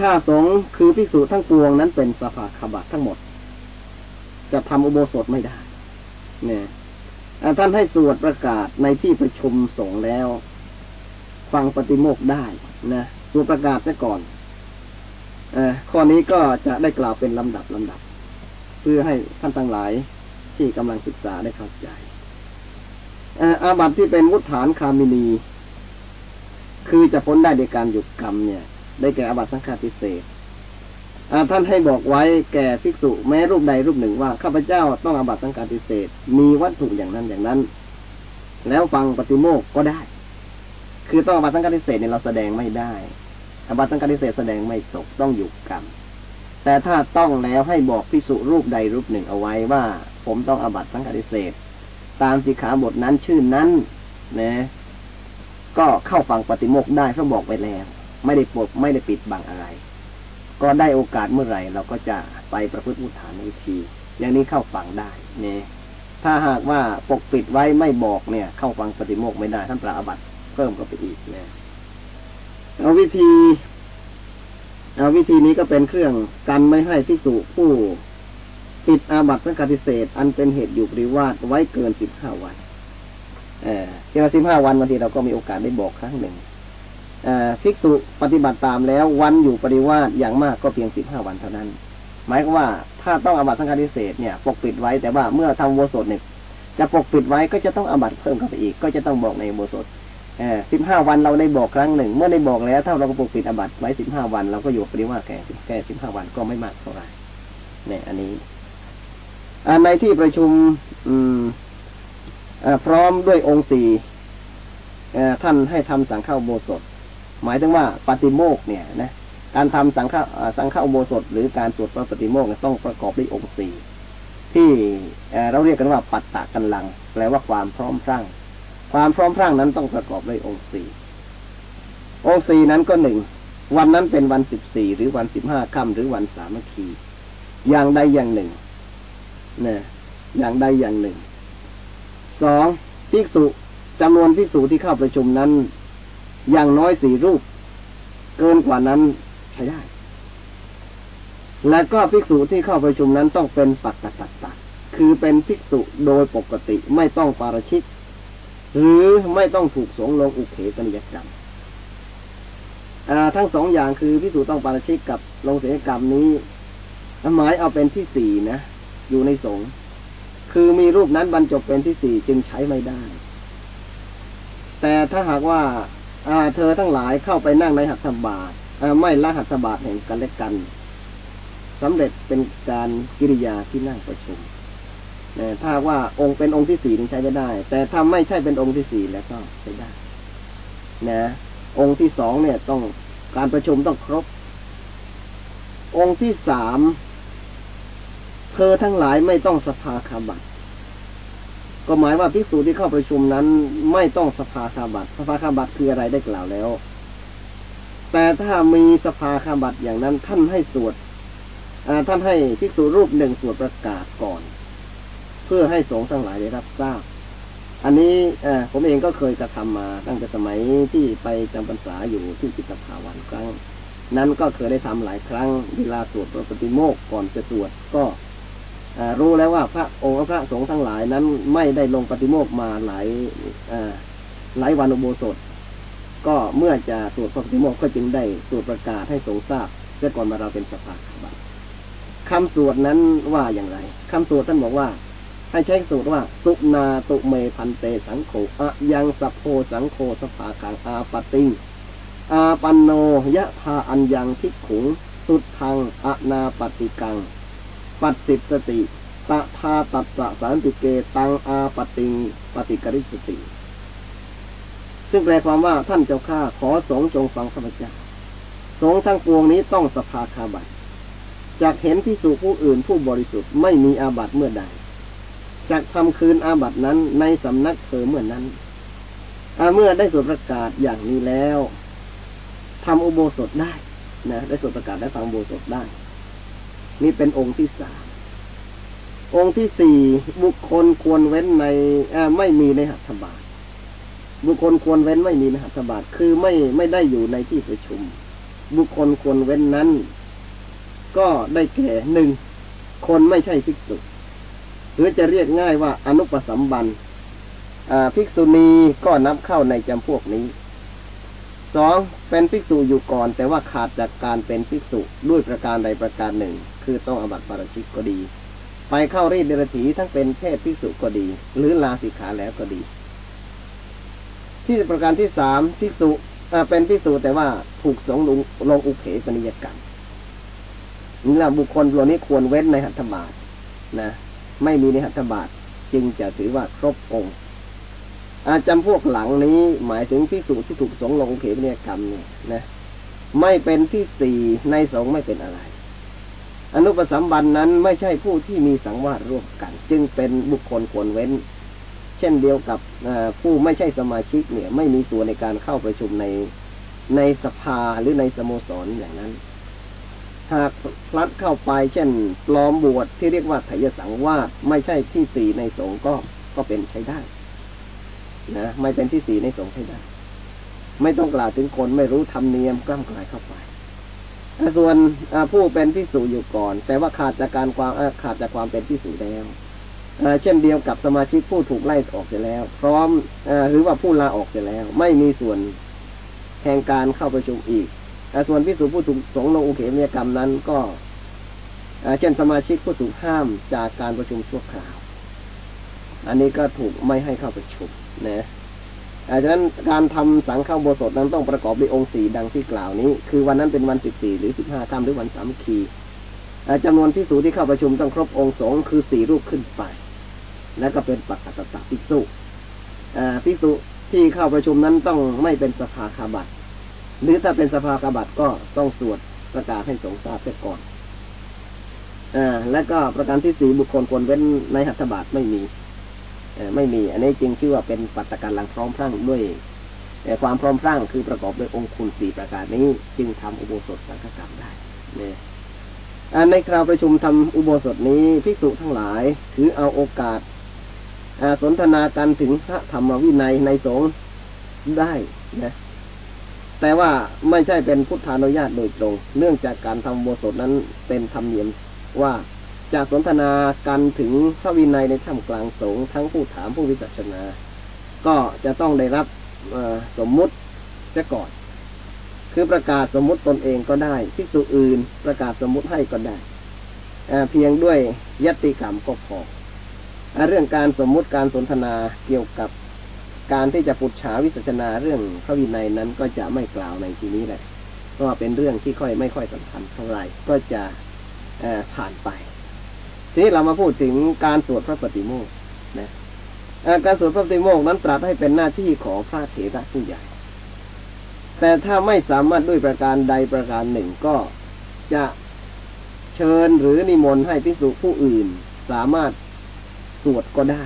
ถ้าสงคือพิสูจทั้งปวงนั้นเป็นสภาคาบัตทั้งหมด จะทำอุโบสถไม่ได้ เนี่ยท่านให้สวดประกาศในที่ประชุมสงฆ์แล้ว ฟังปฏิโมกได้นะตัวประกาศซะก่อนอข้อนี้ก็จะได้กล่าวเป็นลำดับลำดับ เพื่อให้ท่านทั้งหลายที่กำลังศึกษาได้เข้าใจอาบัติที่เป็นวุฒานคามินี คือจะพ้นได้ในการหยุดกรรมเนี่ย ได้แก่อาบัติสังฆาทิเศษท่านให้บอกไว้แก่ภิกษุแม้รูปใดรูปหนึ่งว่าข้าพเจ้าต้องอาบัติสังฆาทิเศษมีวัตถุอย่างนั้นอย่างนั้น แล้วฟังปฏิโมกก็ได้ คือต้องอบัตสังกัดิเศษเนี่ยเราแสดงไม่ได้อบัตสังกัดิเศษแสดงไม่ตกต้องอยู่กรรมแต่ถ้าต้องแล้วให้บอกพิสุรูปใดรูปหนึ่งเอาไว้ว่า ผมต้องอบัตสังกัดิเศษตามสิขาบทนั้นชื่อนั้นนะก็เข้าฟังปฏิโมกได้เพราะบอกไปแล้ว ไม่ได้ปกไม่ได้ปิดบังอะไร ก็ได้โอกาสเมื่อไหร่ เราก็จะไปประพฤติอุทานวิธี อย่างนี้เข้าฟังได้เนี่ยถ้าหากว่าปกปิดไว้ไม่บอกเนี่ย เข้าฟังปฏิโมกไม่ได้ท่านปราอบัติ พิ่มก็ไปอีกนะเอาวิธี เอาวิธีนี้ก็เป็นเครื่องกันไม่ให้พิสูผู้ติดอาบัตสังฆติเศษ อันเป็นเหตุอยู่ปริวาสไว้เกินสิบห้าวัน เออที่ว่าสิบห้าวันบางทีเราก็มีโอกาสได้บอกครั้งหนึ่งอภิกษุปฏิบัติตามแล้ววันอยู่ปริวาสอย่างมากก็เพียงสิบห้าวันเท่านั้น หมายก็ว่าถ้าต้องอาบัตสังฆติเศษเนี่ยปกปิดไว้แต่ว่าเมื่อทำโวสดเนี่ยจะปกปิดไว้ก็จะต้องอาบัตเพิ่มเข้าไปอีก ก็จะต้องบอกในโวสด สิบห้าวันเราได้บอกครั้งหนึ่ง เมื่อได้บอกแล้วถ้าเราก็ปกปิดอบัตไว้สิบห้าวันเราก็อยู่ปริว่าแก่แก่สิบห้าวันก็ไม่มากเท่าไหร่เนี่ย อันนี้ในที่ประชุม อืมพร้อมด้วยองค์สี่ท่านให้ทำสังฆาโบสถ หมายถึงว่าปฏิโมกเนี่ยนะการทำสังฆาสังฆาโบสถ หรือการสวดพระปฏิโมกต้องประกอบด้วยองค์สี่ที่เราเรียกกันว่าปัตตะกันลัง แปลว่าความพร้อมพรั่ง ความพร้อมพรั่งนั้นต้องประกอบด้วยองค์สี่องค์สี่นั้นก็หนึ่งวันนั้นเป็นวันสิบสี่หรือวันสิบห้าค่ำหรือวันสามัคคีอย่างใดอย่างหนึ่งนะอย่างใดอย่างหนึ่งสองภิกษุจำนวนภิกษุที่เข้าประชุมนั้น อย่างน้อยสี่รูป เกินกว่านั้นใช้ได้ และก็ภิกษุที่เข้าประชุมนั้นต้องเป็นปัตตตัตตะคือเป็นภิกษุโดยปกติไม่ต้องปาราชิก หรือไม่ต้องถูกสงลงอุเขปนิยกรรมทั้งสองอย่างคือภิกษุต้องปาราชิกกับลงเสียกรรมนี้หมายเอาเป็นที่สี่นะอยู่ในสงคือมีรูปนั้นบรรจบเป็นที่สี่จึงใช้ไม่ได้ แต่ถ้าหากว่าเธอทั้งหลายเข้าไปนั่งในหัตถบาทไม่ละหัตถบาทแห่งกันและกันสำเร็จเป็นการกิริยาที่นั่งประชุม ถ้าว่าองค์เป็นองค์ที่สี่นี่ใช้ไม่ได้ แต่ถ้าไม่ใช่เป็นองค์ที่สี่แล้วก็ใช้ได้ นะ องค์ที่สองเนี่ยต้องการประชุมต้องครบ องค์ที่สามเธอทั้งหลายไม่ต้องสภาคาบัตก็หมายว่าภิกษุที่เข้าประชุมนั้น ไม่ต้องสภาคาบัตสภาคาบัตคืออะไรได้กล่าวแล้ว แต่ถ้ามีสภาคาบัตอย่างนั้นท่านให้สวดท่านให้ภิกษุรูปหนึ่งสวดประกาศก่อน เพื่อให้สงฆ์ทั้งหลายได้รับทราบ อันนี้ผมเองก็เคยกระทำมา ตั้งแต่สมัยที่ไปจำพรรษาอยู่ที่จิตภาวันครั้ง นั้นก็เคยได้ทำหลายครั้งเวลาสวดปฏิโมกก่อนจะสวดก็รู้แล้วว่าพระองค์พระสงฆ์ทั้งหลายนั้นไม่ได้ลงปฏิโมกมาหลายหลายวันอุโบสถ ก็เมื่อจะสวดปฏิโมกก็จึงได้สวดประกาศให้สงฆ์ทราบเสียก่อนมาเราเป็นสภาคบัตคำสวดนั้นว่าอย่างไรคำสวดท่านบอกว่า ให้ใช้สวดว่า สุนาตุเมพันเตสังโฆอะยังสัพโพสังโฆสภาคังอาปติงอาปันโนยะทาอัญยังทิขุง สุดทางอนาปติกัง ปัตติสติตะพาตัสสะสันติเกตังอาปติงปฏิกริสติ ซึ่งแปลความว่าท่านเจ้าข้าขอสงจงฟังข้าพเจ้าสงทั้งปวงนี้ต้องสภาคาบัตจากเห็นที่สู่ผู้อื่นผู้บริสุทธิ์ไม่มีอาบัตเมื่อใด จากทำคืนอาบัตินั้นในสำนักเธอเมื่อนนั้นเมื่อได้สวดประกาศอย่างนี้แล้วทำอุโบสถได้นะได้สวดประกาศได้ฟังอุโบสถได้ นี่เป็นองค์ที่สามองค์ที่สี่บุคคลควรเว้นในไม่มีในหัตถบาทบุคคลควรเว้นไม่มีในหัตถบาทคือไม่ไม่ได้อยู่ในที่ประชุม บุคคลควรเว้นนั้น ก็ได้แก่หนึ่งคนไม่ใช่ภิกษุ หรือจะเรียกง่ายว่าอนุปสัมบันภิกษุณีก็นับเข้าในจำพวกนี้สองเป็นภิกษุอยู่ก่อน แต่ว่าขาดจากการเป็นภิกษุด้วยประการใดประการหนึ่ง คือต้องอบัติปาราชิกก็ดี ไปเข้ารีดเดรถีทั้งเป็นเพศภิกษุก็ดี หรือลาสิกขาแล้วก็ดี ที่ประการที่สามภิกษุเป็นภิกษุแต่ว่าถูกสงลงลงอุเขปนิยกรรมนี่แหละบุคคลเหล่านี้ควรเว้นในหัตถบาทนะ ไม่มีในหัตถบาทจึงจะถือว่าครบองค์ อาจำพวกหลังนี้หมายถึงที่สูที่ถูกสงลงเขมเนียกรรมเนี่ยนะไม่เป็นที่สี่ในสงไม่เป็นอะไร อนุปสัมบันนั้นไม่ใช่ผู้ที่มีสังวาสร่วมกัน จึงเป็นบุคคลควรเว้น เช่นเดียวกับผู้ไม่ใช่สมาชิกเนี่ย ไม่มีตัวในการเข้าประชุมในในสภาหรือในสโมสรอย่างนั้น หากพลัดเข้าไป เช่นปลอมบวชที่เรียกว่าไถยสังวาสไม่ใช่ที่สี่ในสงก็ก็เป็นใช้ได้นะไม่เป็นที่สี่ในสงฆ์ให้ได้ ไม่ต้องกล่าวถึงคนไม่รู้ธรรมเนียมกล้ามกลายเข้าไปส่วนผู้เป็นที่สูอยู่ก่อน แต่ว่าขาดจากการความขาดจากความเป็นที่สูแล้วเช่นเดียวกับสมาชิกผู้ถูกไล่ออกเสียแล้ว พร้อมอหรือว่าผู้ลาออกเสียแล้ว ไม่มีส่วนแห่งการเข้าประชุมอีก ส่วนพิสูจผู้ถูกสงลงอุเขมียกรรมนั้นก็เช่นสมาชิกผู้ถูกห้ามจากการประชุมชั่วคราว อันนี้ก็ถูกไม่ให้เข้าประชุมนะอาจนั้นการทำสังฆโบสถนั้นต้องประกอบด้วยองค์สี่ดังที่กล่าวนี้ คือวันนั้นเป็นวันสิบสี่หรือสิบห้าค่ำหรือวันสามคีจำนวนที่สูที่เข้าประชุมต้องครบองค์สงคือสี่รูปขึ้นไป แล้วก็เป็นปัจจตพิสุพิสุที่เข้าประชุมนั้นต้องไม่เป็นสภาคาบัต หรือถ้าเป็นสภาคาบัตก็ต้องสวดประกาศให้สงฆ์ทราบเสียก่อนอและก็ประการที่สี่บุคคลควรเว้นในหัตถบาตไม่มีไม่มี อันนี้จึงชื่อว่าเป็นปัตตการลังพร้อมพรั่งด้วยแต่ความพร้อมสร้างคือประกอบด้วยองค์คุณสี่ประการนี้ จึงทำอุโบสถสังฆกรรมได้เนี่ยในคราวประชุมทำอุโบสถนี้ภิกษุทั้งหลายถือเอาโอกาสสนทนากันถึงพระธรรมวินัยในสงฆ์ได้นะ แต่ว่าไม่ใช่เป็นพุทธานุญาตโดยตรง เนื่องจากการทำโบสถนั้นเป็นธรรมเนียมว่าจะสนทนากันถึงพระวินัยในท่ามกลางสงฆ์ทั้งผู้ถามผู้วิจัชนาก็จะต้องได้รับสมมุติจะก่อน คือประกาศสมมุติตนเองก็ได้ภิกษุอื่นประกาศสมมุติให้ก็ได้เพียงด้วยยติกรรมก็พอเรื่องการสมมุติการสนทนาเกี่ยวกับ การที่จะปุจฉาวิสัชนาเรื่องพระวินัยนั้นก็จะไม่กล่าวในที่นี้แหละเพราะเป็นเรื่องที่ค่อยไม่ค่อยสำคัญเท่าไหร่ก็จะผ่านไปทีนี้เรามาพูดถึงการสวดพระปฏิโมกข์นะการสวดพระปฏิโมกข์นั้นตรัสให้เป็นหน้าที่ของพระเถระผู้ใหญ่ แต่ถ้าไม่สามารถด้วยประการใดประการหนึ่งก็จะเชิญหรือนิมนต์ให้พิสุผู้อื่น สามารถสวดก็ได้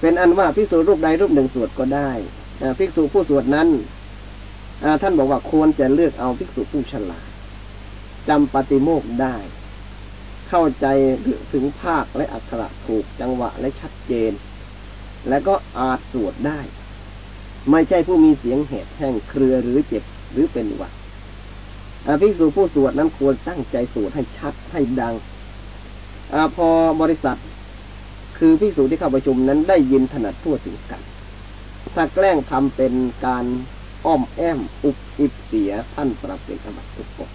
เป็นอันว่าภิกษุรูปใดรูปหนึ่งสวดก็ได้ภิกษุผู้สวดนั้นท่านบอกว่าควรจะเลือกเอาภิกษุผู้ฉลาดจำปฏิโมกได้ เข้าใจถึงภาคและอักขระถูกจังหวะและชัดเจน และก็อาจสวดได้ ไม่ใช่ผู้มีเสียงเหตุแห่งเครือหรือเจ็บหรือเป็นหวัดภิกษุผู้สวดนั้นควรตั้งใจสวดให้ชัดให้ดังอพอบริษัท คือพิสูจที่เข้าประชุมนั้นได้ยินถนัดทั่วถึงกัน ถ้าแกล้งทำเป็นการอ้อมแอมอุบอิบเสียท่านปรับเป็นอบัตทุกกฎ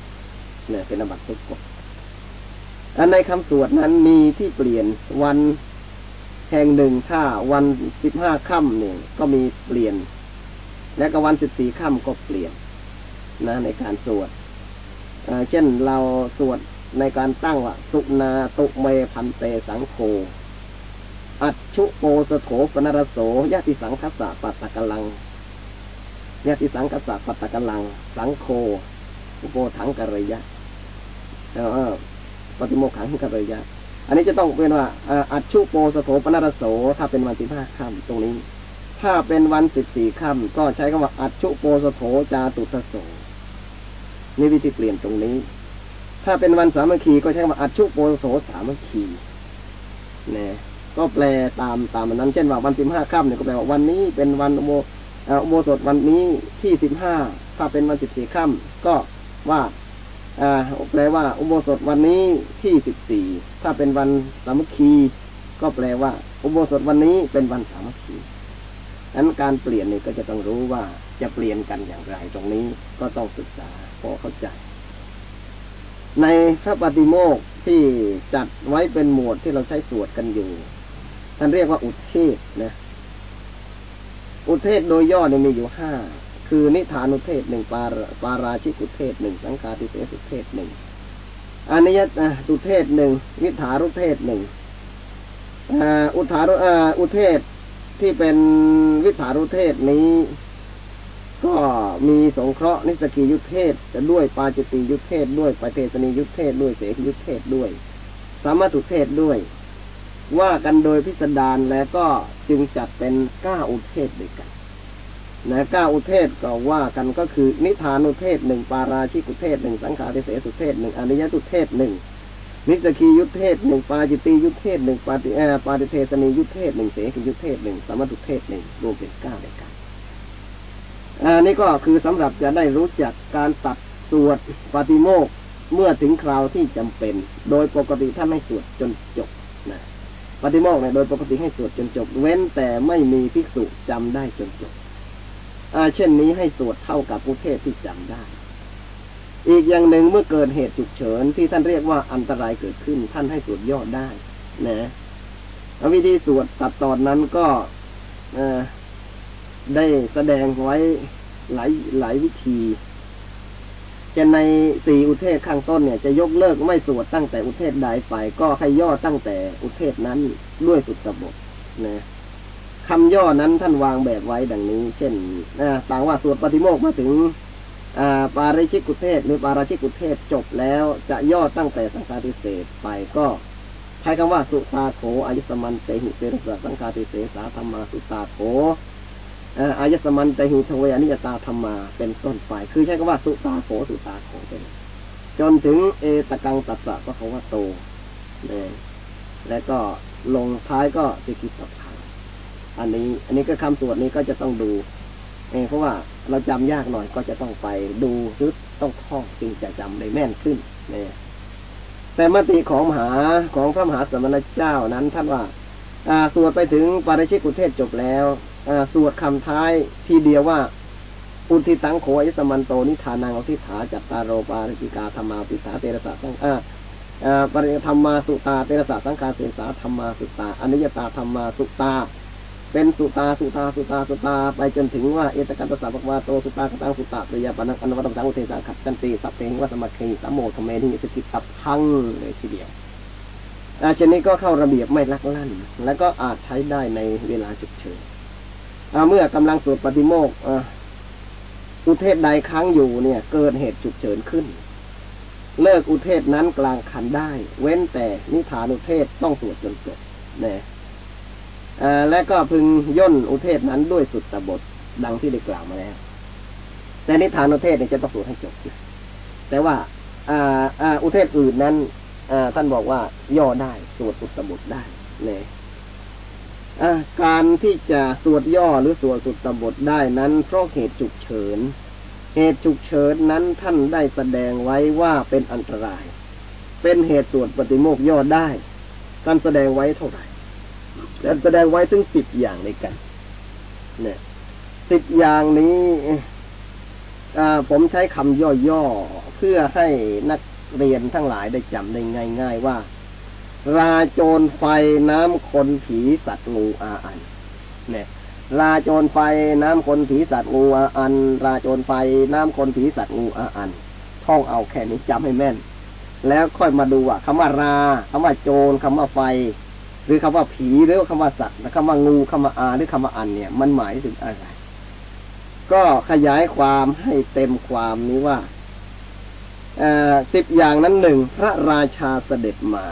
เนี่ยเป็นอบัตทุกกฎอันในคำสวดนั้นมีที่เปลี่ยนวันแห่งหนึ่งถ้าวันสิบห้าค่ำเนี่ยก็มีเปลี่ยน และก็วันสิบสี่ค่ำก็เปลี่ยนนะในการสวดเช่นเราสวดในการตั้งว่าสุนาตุเมพันเตสังโฆ อัจชุโปสโถปนรโสยะติสังคัสสะปัตตะกลังยะติสังคัสสะปัตตะกลัง สังโฆอุโปถังกระยะแล้วปฏิโมขังกระยะ อันนี้จะต้องเป็นว่าอัจชุโปสโถปนรโสถ้าเป็นวันที่ห้าค่ำตรงนี้ ถ้าเป็นวันสิบสี่ค่ำก็ใช้คำว่าอัจชุโปสโถจาตุทโสนี่วิธีเปลี่ยนตรงนี้ ถ้าเป็นวันสามัคคีก็ใช้คำว่าอัจชุโปสโถสามัคคีเนี่ย ก็แปลตามตามนั้น เช่นว่าวันสิบห้าค่ำเนี่ยก็แปลว่าวันนี้เป็นวันโมโมสดวันนี้ที่สิบห้าถ้าเป็นวันสิบสี่ค่ำก็ว่าอแปลว่าอุโบสถวันนี้ที่สิบสี่ถ้าเป็นวันสามัคคีก็แปลว่า อุโบสถวันนี้เป็นวันสามัคคีนั้นการเปลี่ยนนี่ก็จะต้องรู้ว่าจะเปลี่ยนกันอย่างไร ตรงนี้ก็ต้องศึกษาพอเข้าใจ ในพระปฏิโมกที่จัดไว้เป็นหมวดที่เราใช้สวดกันอยู่ ท่านเรียกว่าอุเทศนะ อุเทศโดยย่อเนี่ยมีอยู่ห้า คือนิทานอุเทศหนึ่งปาปาราชิกุเทศหนึ่งสังฆาทิเศสุเทศหนึ่งอนิยตตุเทศหนึ่งวิถารุเทศหนึ่งอุทารุอุเทศที่เป็นวิถารุเทศนี้ ก็มีสงเคราะห์นิสกียุทธเทศด้วยปาจิติยุทธเทศด้วยปเทสนียุทธเทศด้วยเสกยุทธเทศด้วยสามัตุเทศด้วย ว่ากันโดยพิสดารแล้วก็จึงจัดเป็นเก้าอุเทศด้วยกันนะเก้าอุเทศก็ว่ากันก็คือ นิทานุเทศหนึ่งปาราชิกุเทศหนึ่งสังขาริเสสุเทศหนึ่งอนิยตุเทศหนึ่งนิสกียุทธเทศหนึ่งปาจิตียุทธเทศหนึ่งปาติแอปาติเทสนียุทธเทศหนึ่งเสกยุทธเทศหนึ่งสมัตุเทศหนึ่งรวมเป็นเก้าด้วยกันอันนี้ก็คือสำหรับจะได้รู้จักการตัดสวดปฏิโมกเมื่อถึงคราวที่จำเป็น โดยปกติท่านไม่สวดจนจบนะ ปฏิโมกเนี่ยโดยปกติให้สวดจนจบ เว้นแต่ไม่มีภิกษุจำได้จนจบอาเช่นนี้ให้สวดเท่ากับอุเทศที่จำได้ อีกอย่างหนึ่งเมื่อเกิดเหตุฉุกเฉินที่ท่านเรียกว่าอันตรายเกิดขึ้น ท่านให้สวดย่อได้ นะวิธีสวดตัดตอนนั้นก็ได้แสดงไว้หลายหลายวิธี จะในสี่อุเทศข้างต้นเนี่ย จะยกเลิกไม่สวดตั้งแต่อุเทศใดไปก็ให้ย่อตั้งแต่อุเทศนั้นด้วยสุดสบทนะคำย่อนั้นท่านวางแบบไว้ดังนี้ เช่นต่างว่าสวดปฏิโมกมาถึงปาริชิกุเทศหรือปาราชิกุเทศจบแล้วจะย่อตั้งแต่สังฆาทิเศษไปก็ใช้คำว่าสุตาโขอายุสมันเตหิเสรสสังฆาทิเศษสาธรรมาสุตาโข อายสมันตหิทเวอนิยตาธรรมาเป็นต้นไป คือใช้คำว่าสุตาโขสุตาโขเป็นจนถึงเอตกังตัสสะก็เขาว่าโตเนี่ยแล้วก็ลงท้ายก็สิกิตพังอันนี้ อันนี้ก็คำสวดนี้ก็จะต้องดูเองเพราะว่าเราจำยากหน่อยก็จะต้องไปดูหรือต้องท่องจึงจะจำได้แม่นขึ้นเนี่ยแต่มติของมหาของพระมหาสมณเจ้านั้นท่านว่า อ่าสวดไปถึงปาริชิกุเทศจบแล้ว สวดคำท้ายทีเดียวว่า อุทิตังโขอิสมันโตนิทานังอทิฐาจัตตารโรปาริกิกาธรรมาปิสาเตระสะสังอ่าปริธรรมาสุตาเตระสะสังคาเสสาธรรมาสุตาอนิยตาธรรมาสุตา เป็นสุตาสุตาสุตาสุตา ไปจนถึงว่าเอตกันตสาภวาโตสุตากตังสุตาปริยาปนังอนวัตตังอุเทสังขัดกันตีสัพเพงวัสมัคคีสัมโมทเมนิสกิตับพังเลยทีเดียวอาชนี้ก็เข้าระเบียบไม่ลักลั่น แล้วก็อาจใช้ได้ในเวลาฉุกเฉิน เมื่อกำลังสวดปฏิโมกอุเทศใดค้างอยู่เนี่ย เกิดเหตุฉุกเฉินขึ้น เลิกอุเทศนั้นกลางคันได้ เว้นแต่นิทานอุเทศต้องสวดจนจบเนี่ยและก็พึงย่นอุเทศนั้นด้วยสุดตบทดังที่ได้กล่าวมาแล้วแต่นิทานอุเทศเนี่ยจะต้องสวดให้จบแต่ว่าอ่าอุเทศอื่นนั้นท่านบอกว่าย่อได้สวดสุดตบทได้เลย การที่จะสวดย่อหรือสวดสุดตบทได้นั้นเพราะเหตุฉุกเฉิน เหตุฉุกเฉินนั้นท่านได้แสดงไว้ว่าเป็นอันตราย เป็นเหตุสวดปฏิโมกย่อได้ท่านแสดงไว้เท่าไหร่แล้วแสดงไว้ถึงสิบอย่างในกัน เนี่ยสิบอย่างนี้ผมใช้คำย่อๆเพื่อให้นักเรียนทั้งหลายได้จำได้ง่าย ๆ ว่า ราโจรไฟน้ำคนผีสัตว์งูอาอัน เนี่ย ราโจรไฟน้ำคนผีสัตว์งูอาอัน ราโจรไฟน้ำคนผีสัตว์งูอาอัน ท่องเอาแค่นี้จำให้แม่น แล้วค่อยมาดูว่าคำว่าราคำว่าโจรคำว่าไฟ หรือคำว่าผีหรือคำว่าสัตว์คำว่างูคำว่าอาหรือคำว่าอันเนี่ย มันหมายถึงอะไร ก็ขยายความให้เต็มความนี้ว่าสิบอย่างนั้นหนึ่งพระราชาเสด็จมา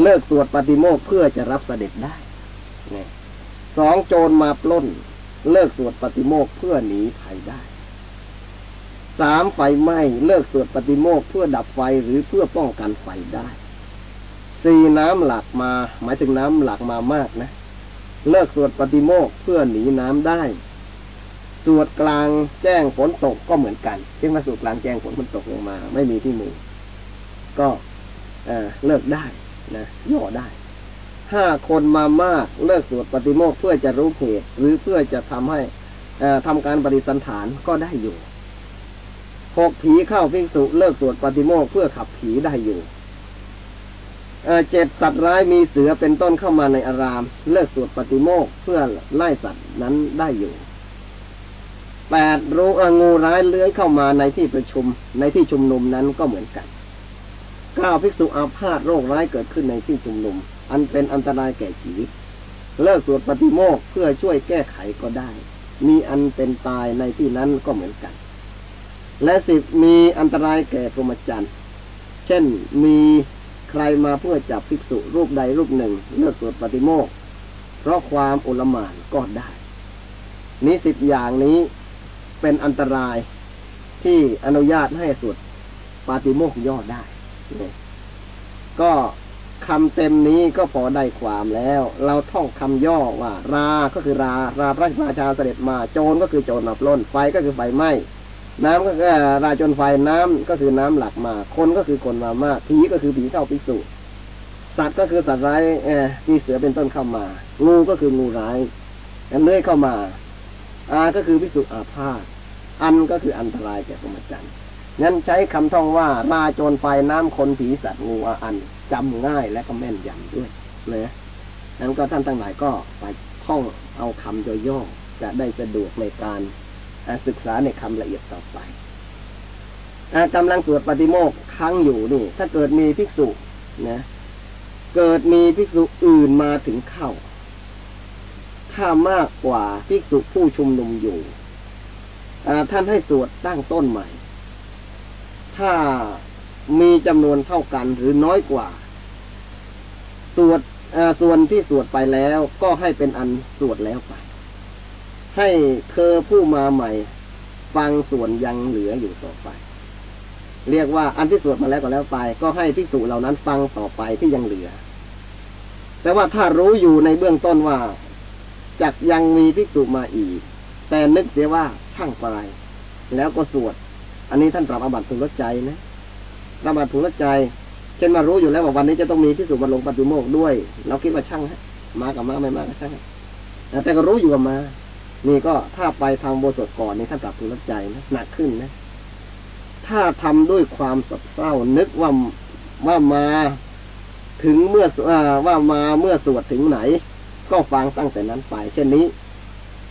เลิกสวดปฏิโมกเพื่อจะรับเสด็จได้สองโจรมาปล้น เลิกสวดปฏิโมกเพื่อหนีภัยได้สามไฟไหม้เลิกสวดปฏิโมกเพื่อดับไฟหรือเพื่อป้องกันไฟได้สี่น้ำหลักมา หมายถึงน้ำหลักมามากนะ เลิกสวดปฏิโมกเพื่อหนีน้ำได้สวดกลางแจ้งฝนตกก็เหมือนกันเช่นมาสวดกลางแจ้งฝนมันตกลงมา ไม่มีที่มือก็เอเลิกได้ นะย่อได้ห้าคนมามากเลิกสวดปฏิโมกเพื่อจะรู้เหตุหรือเพื่อจะทำให้ทำการปฏิสันฐานก็ได้อยู่หกผีเข้าพิกษุเลิกสวดปฏิโมกเพื่อขับผีได้อยู่เจ็ดสัตว์ร้ายมีเสือเป็นต้นเข้ามาในอาราม เลิกสวดปฏิโมกเพื่อไล่สัตว์นั้นได้อยู่แปดรู้งูร้ายเลื้อยเข้ามาในที่ประชุมในที่ชุมนุมนั้นก็เหมือนกัน ก้าภิกษุอาพาธโรคร้ายเกิดขึ้นในที่ชุมนุม อันเป็นอันตรายแก่ชีวิต เลิกสวดปฏิโมกเพื่อช่วยแก้ไขก็ได้ มีอันเป็นตายในที่นั้นก็เหมือนกัน และสิบมีอันตรายแก่พรหมจรรย์เช่นมีใครมาเพื่อจับภิกษุรูปใดรูปหนึ่ง เลิกสวดปฏิโมกเพราะความอุลมานก็ได้ นี้สิบอย่างนี้เป็นอันตรายที่อนุญาตให้สวดปฏิโมกย่อได้ ก็คำเต็มนี้ก็พอได้ความแล้ว เราท่องคำย่อว่า ราก็คือรา ราพระราชาเสด็จมา โจรก็คือโจรมาปล้น ไฟก็คือไฟไหม้น้ำก็คือราจนไฟน้ำก็คือน้ำหลักมา คนก็คือคนมามากผีก็คือผีเข้าภิกษุสัตว์ก็คือสัตว์ร้ายเอมีเสือเป็นต้นเข้ามา งูก็คืองูร้ายอันเลื่อยเข้ามาอาก็คือภิกษุอาพาธอันก็คืออันตรายแก่พรหมจรรย์ นั้นใช้คำท่องว่าราจนไฟน้ำคนผีสัตว์งูอันจำง่ายและก็แม่นยำด้วยเลยนั้นก็ท่านทั้งหลายก็ไปท่องเอาคำย่อๆจะได้สะดวกในการศึกษาในคำละเอียดต่อไปกำลังสวดปฏิโมกค้างอยู่นี่ ถ้าเกิดมีภิกษุนะเกิดมีภิกษุอื่นมาถึงเข้า ถ้ามากกว่าภิกษุผู้ชุมนุมอยู่ท่านให้สวดตั้งต้นใหม่ ถ้ามีจำนวนเท่ากันหรือน้อยกว่า สวดส่วนที่สวดไปแล้วก็ให้เป็นอันสวดแล้วไป ให้เธอผู้มาใหม่ ฟังส่วนยังเหลืออยู่ต่อไป เรียกว่าอันที่สวดมาแล้วก็แล้วไป ก็ให้ภิกษุเหล่านั้นฟังต่อไปที่ยังเหลือ แต่ว่าถ้ารู้อยู่ในเบื้องต้นว่าจักยังมีภิกษุมาอีก แต่นึกเสียว่าช่างไปแล้วก็สวด อันนี้ท่านปรับอาบัติถึงรถใจนะอาบัติถึงรถใจ เช่นมารู้อยู่แล้วว่าวันนี้จะต้องมีภิกษุมาลงปฏิโมกด้วย เราคิดว่าช่างฮะมากับมาไม่มาก็ช่างแต่ก็รู้อยู่ว่ามา นี่ก็ถ้าไปทางโบสถก่อนนี่ท่านปรับถึงรถใจนะหนักขึ้นนะ ถ้าทำด้วยความสดเศร้า นึกว่าว่ามาถึงเมื่อว่ามาเมื่อสวดถึงไหน ก็ฟังตั้งแต่นั้นไป เช่นนี้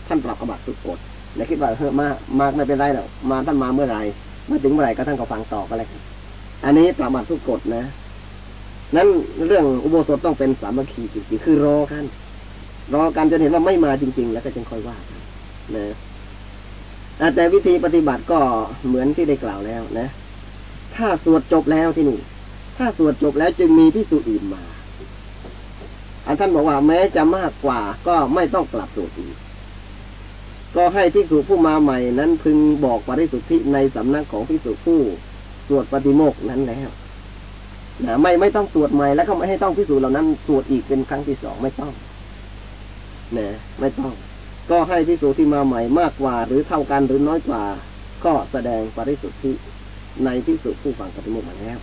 ท่านปรับอบัตสุกฎอย่าคิดว่าเฮ้ยมามาไม่เป็นไรหรอกมาท่านมาเมื่อไหร่ เมื่อถึงเมื่อไรก็ท่านก็ฟังต่อก็เลยอันนี้ปรับอบัตสุกกฎนะ นั้นเรื่องอุโบสถต้องเป็นสามัคคีจริงๆคือรอกัน รอกันจนเห็นว่าไม่มาจริง ๆ แล้วก็จึงค่อยว่ากันนะแต่วิธีปฏิบัติก็เหมือนที่ได้กล่าวแล้วนะ ถ้าสวดจบแล้วที่นี่ ถ้าสวดจบแล้วจึงมีพิสูจน์อื่นมา อันท่านบอกว่าแม้จะมากกว่าก็ไม่ต้องกลับสวดอีก ก็ให้พิสูจผู้มาใหม่นั้นพึงบอกปริสุทธิในสำนักของพิสูจผู้สวดปฏิโมกนั้นแล้วนะไม่ไม่ต้องสวดใหม่แล้วก็ไม่ให้ต้องพิสูจน์เหล่านั้นสวดอีกเป็นครั้งที่สองไม่ต้องนะไม่ต้อง ก็ให้พิสูจที่มาใหม่มากกว่า หรือเท่ากันหรือน้อยกว่า ก็แสดงปริสุทธิในพิสูจผู้ฟังปฏิโมกข์มาแล้ว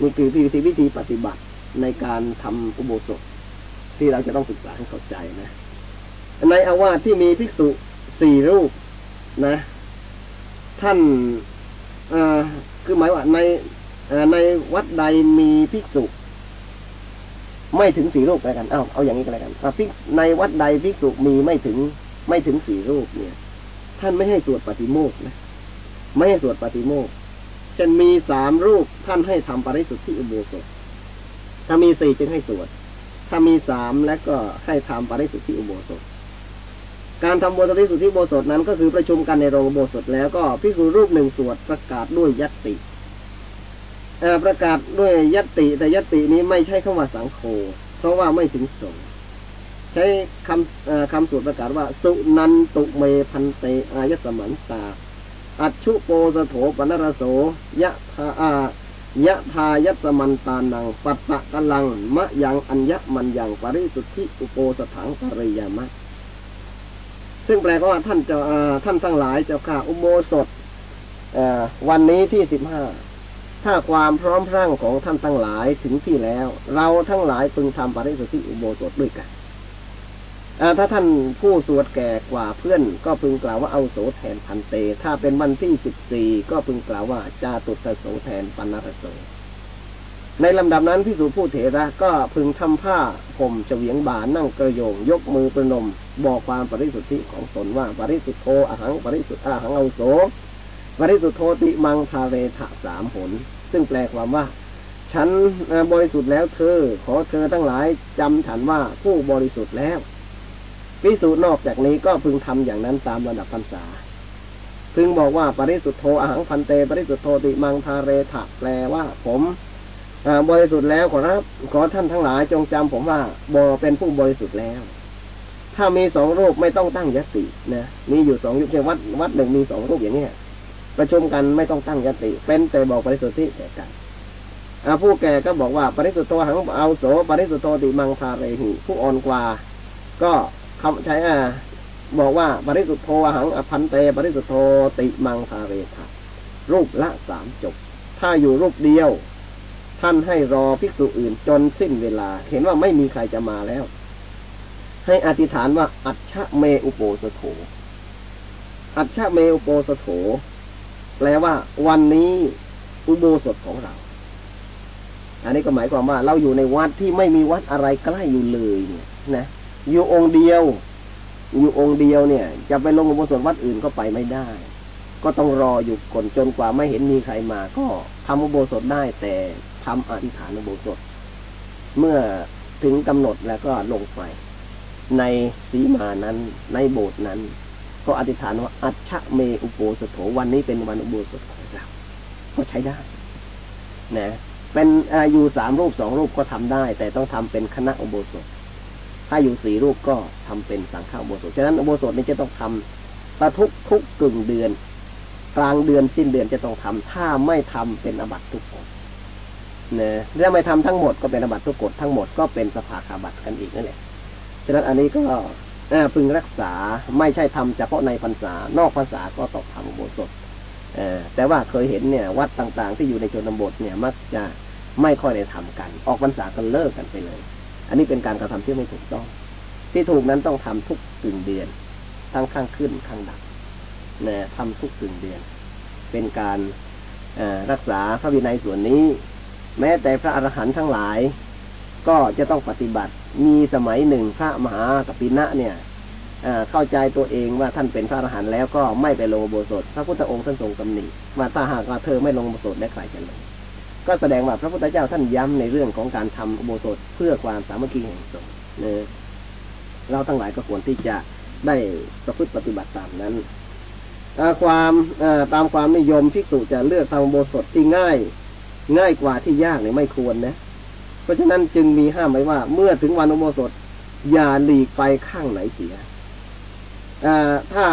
นี่คือวิธีวิธีปฏิบัติในการทำอุโบสถที่เราจะต้องศึกษาให้เข้าใจนะ ในอาวาสที่มีภิกษุสี่รูปนะ ท่านคือหมายว่าในในวัดใดมีภิกษุ ไม่ถึงสี่รูปอะไปกันเอาเอาอย่างนี้ก็แล้วกันพิกในวัดใดภิกษุมีไม่ถึงไม่ถึงสี่รูปเนี่ย ท่านไม่ให้สวดปฏิโมกนะไม่ให้สวดปฏิโมกเช่นมีสามรูปท่านให้ทำปริสุทธิอุโบสถถ้ามีสี่จึงให้สวดถ้ามีสามแล้วก็ให้ทำปริสุทธิอุโบสถ การทำบปริสุทธิโบสถนั้นก็คือประชุมกันในโรงโบสถแล้วก็พิสูรูปหนึ่งสวดประกาศด้วยยัตติประกาศด้วยยติ แต่ยตินี้ไม่ใช่คำว่าสังโฆเพราะว่าไม่ถึงสงใช้คำคำสวดประกาศว่า สุนันตุเมพันเตอายสมันตา อัจชุโปสโถปนรโสยะทาอายะทายัสมันตานัง ปัตตะกลัง มะยังอัญญมันยังปริสุทธิอุโปสถังปริยามะ ซึ่งแปลว่าท่านจะท่านทั้งหลายเจ้าค่ะ อุโบสถวันนี้ที่สิบห้าถ้าความพร้อมพรั่งของท่านทั้งหลายถึงที่แล้ว เราทั้งหลายพึงทำปริสุทธิอุโบสถด้วยกันถ้าท่านผู้สวดแก่กว่าเพื่อน ก็พึงกล่าวว่าเอาโสแทนพันเต ถ้าเป็นวันที่สิบสี่ก็พึงกล่าวว่าจาตุตโสแทนปันรโส ในลำดับนั้นพิสูผู้เถระก็พึงทำผ้าผมเฉวียงบานนั่งกระโยง ยกมือประนม บอกความปริสุทธิของตนว่าปริสุทธโธอหังปริสุทธอาหังเอาโสปริสุทธโธติมังทาเรทะสามผล ซึ่งแปลความว่า ฉันบริสุทธิ์แล้วเธอ ขอเธอทั้งหลายจำฉันว่าผู้บริสุทธิ์แล้วพิสูจน์นอกจากนี้ก็พึงทำอย่างนั้นตามระดับพรรษา พึงบอกว่าปริสุทธโธอหังพันเต ปริสุทธโธติมังทาเรทะแปลว่าผม บริสุทธิ์แล้วขอรับขอท่านทั้งหลายจงจำผมว่าบอเป็นผู้บริสุทธิ์แล้ว ถ้ามีสองรูปไม่ต้องตั้งยตินะมีอยู่สองยุคเช่นวัดวัดหนึ่งมีสองรูปอย่างนี้ประชุมกันไม่ต้องตั้งยติ เป็นแต่บอกปริสุทธิแก่กันผู้แก่ก็บอกว่า ปริสุทธโธหังเอาโสปริสุทธโธติมังคาเรหิผู้อ่อนกว่า ก็คำใช้อ่าบอกว่าปริสุทธโธหังอภันเต ปริสุทธโธติมังคาเรทะรูปละสามจบ ถ้าอยู่รูปเดียว ท่านให้รอภิกษุอื่นจนสิ้นเวลา เห็นว่าไม่มีใครจะมาแล้ว ให้อธิษฐานว่า อัจฉะเมอุโปสโถ อัจฉะเมอุโปสโถ แปลว่า วันนี้อุโบสถของเรา อันนี้ก็หมายความว่า เราอยู่ในวัดที่ไม่มีวัดอะไรใกล้อยู่เลยเนี่ยนะอยู่องค์เดียว อยู่องค์เดียวเนี่ย จะไปลงอุโบสถวัดอื่นก็ไปไม่ได้ ก็ต้องรออยู่ก่อนจนกว่าไม่เห็นมีใครมา ก็ทำอุโบสถได้แต่ ทำอธิษฐานอุโบสถ เมื่อถึงกำหนดแล้วก็ลงไป ในสีมานั้น ในโบสถ์นั้น ก็อธิษฐานว่าอัจฉะเมอุโบสถวันนี้เป็นวันอุโบสถของเราก็ใช้ได้ นะ เป็นอยู่สามรูปสองรูปก็ทำได้ แต่ต้องทำเป็นคณะอุโบสถ ถ้าอยู่สี่รูปก็ทำเป็นสังฆอุโบสถ ฉะนั้นอุโบสถนี้จะต้องทำประทุกทุกกึ่งเดือน กลางเดือนสิ้นเดือนจะต้องทำถ้าไม่ทำเป็นอบัตทุก เนี่ยถ้าไม่ทำทั้งหมดก็เป็นอบัตทุกกฎทั้งหมดก็เป็นสภาขาบัตกันอีกนั่นแหละฉะนั้นอันนี้ก็พึงรักษาไม่ใช่ทำเฉพาะในพรรษานอกพรรษาก็ต้องทำโบสถแต่ว่าเคยเห็นเนี่ย วัดต่างๆ ที่อยู่ในชนบทเนี่ยมักจะไม่ค่อยได้ทำกัน ออกพรรษาก็เลิกกันไปเลย อันนี้เป็นการกระทำที่ไม่ถูกต้อง ที่ถูกนั้นต้องทำทุกตึงเดือน ทั้งข้างขึ้นข้างดับนะทำทุกตึงเดือน เป็นการรักษาพระวินัยส่วนนี้ แม้แต่พระอรหันต์ทั้งหลาย ก็จะต้องปฏิบัติ มีสมัยหนึ่งพระมหากัปปินะเนี่ยเข้าใจตัวเองว่าท่านเป็นพระอรหันต์แล้วก็ไม่ไปลงโบสถพระพุทธองค์ท่านทรงตำหนิว่าถ้าหากว่าเธอไม่ลงโบสถได้ใครจะลงก็แสดงว่าพระพุทธเจ้าท่านย้ำในเรื่องของการทำอุโบสถเพื่อความสามัคคีแห่งสงฆ์เนเราทั้งหลายก็ควรที่จะได้ประพฤติปฏิบัติตามนั้นความตามความนิยมที่สุจะเลือกทำโบสถที่ง่าย ง่ายกว่าที่ยากเนี่ยไม่ควรนะ เพราะฉะนั้นจึงมีห้ามไว้ว่า เมื่อถึงวันอุโบสถอย่าหลีกไปข้างไหนเสียถ้า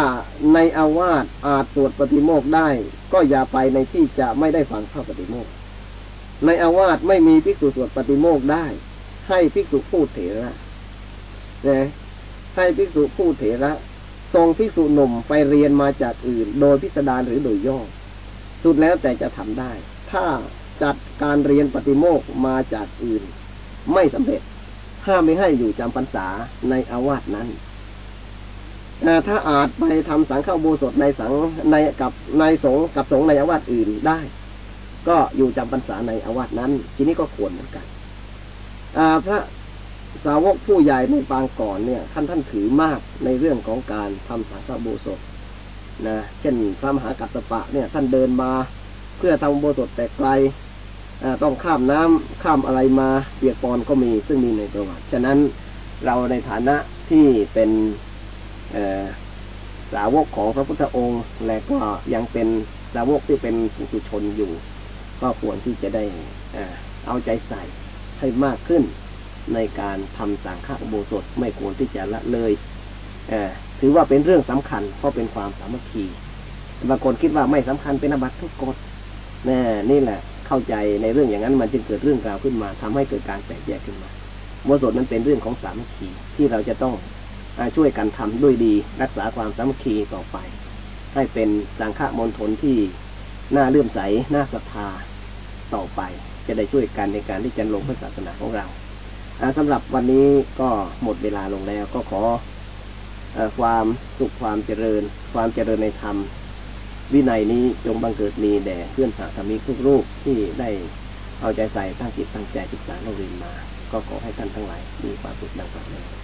ในอาวาสอาจสวดปฏิโมกได้ ก็อย่าไปในที่จะไม่ได้ฟังเข้าปฏิโมกในอาวาสไม่มีภิกษุสวดปฏิโมกได้ ให้ภิกษุพูดเถระนะให้ภิกษุพูดเถระทรงภิกษุหนุ่มไปเรียนมาจากอื่น โดยพิสดารหรือโดยย่อ สุดแล้วแต่จะทำได้ ถ้า จัดการเรียนปฏิโมกมาจากอื่น ไม่สำเร็จ ห้ามไม่ให้อยู่จำพรรษาในอาวาสนั้นถ้าอาจไปทำสังฆบูสดในสังในกับในสงกับสงในอาวาสอื่นได้ ก็อยู่จำพรรษาในอาวาสนั้น ทีนี้ก็ควรเหมือนกันพระสาวกผู้ใหญ่ในปางก่อนเนี่ยท่านท่านถือมากในเรื่องของการทำสังฆบูสดนะเช่นพระมหากัสสปะเนี่ย ท่านเดินมาเพื่อทำบูสดแต่ไกล ต้องข้ามน้ำข้ามอะไรมาเปียกปอนก็มีซึ่งมีในประวัติ ฉะนั้นเราในฐานะที่เป็นสาวกของพระพุทธองค์ และก็ยังเป็นสาวกที่เป็นผู้สุชนอยู่ ก็ควรที่จะได้เอาใจใส่ให้มากขึ้นในการทำสังฆอุโบสถไม่ควรที่จะละเลยถือว่าเป็นเรื่องสำคัญ เพราะเป็นความสามัคคีบางคนคิดว่าไม่สำคัญเป็นอบัตทุกกฎนี่นี่แหละ เข้าใจในเรื่องอย่างนั้น มันจึงเกิดเรื่องราวขึ้นมาทำให้เกิดการแตกแยกขึ้นมาโมสถนั้นเป็นเรื่องของสามัคคีที่เราจะต้องช่วยกันทำด้วยดี รักษาความสามัคคีต่อไป ให้เป็นสังฆมณฑลที่น่าเลื่อมใสน่าศรัทธาต่อไป จะได้ช่วยกันในการที่จะลงพระศาสนาของเราสำหรับวันนี้ก็หมดเวลาลงแล้วก็ขอความสุขความเจริญ ความเจริญในธรรม วินัยนี้จงบังเกิดมีแด่เพื่อนสาธมิกทุกรูปที่ได้เอาใจใส่ตั้งจิตตั้งใจศึกษาเราเรียนมา ก็ขอให้ท่านทั้งหลายมีความสุขดังกล่าวนี้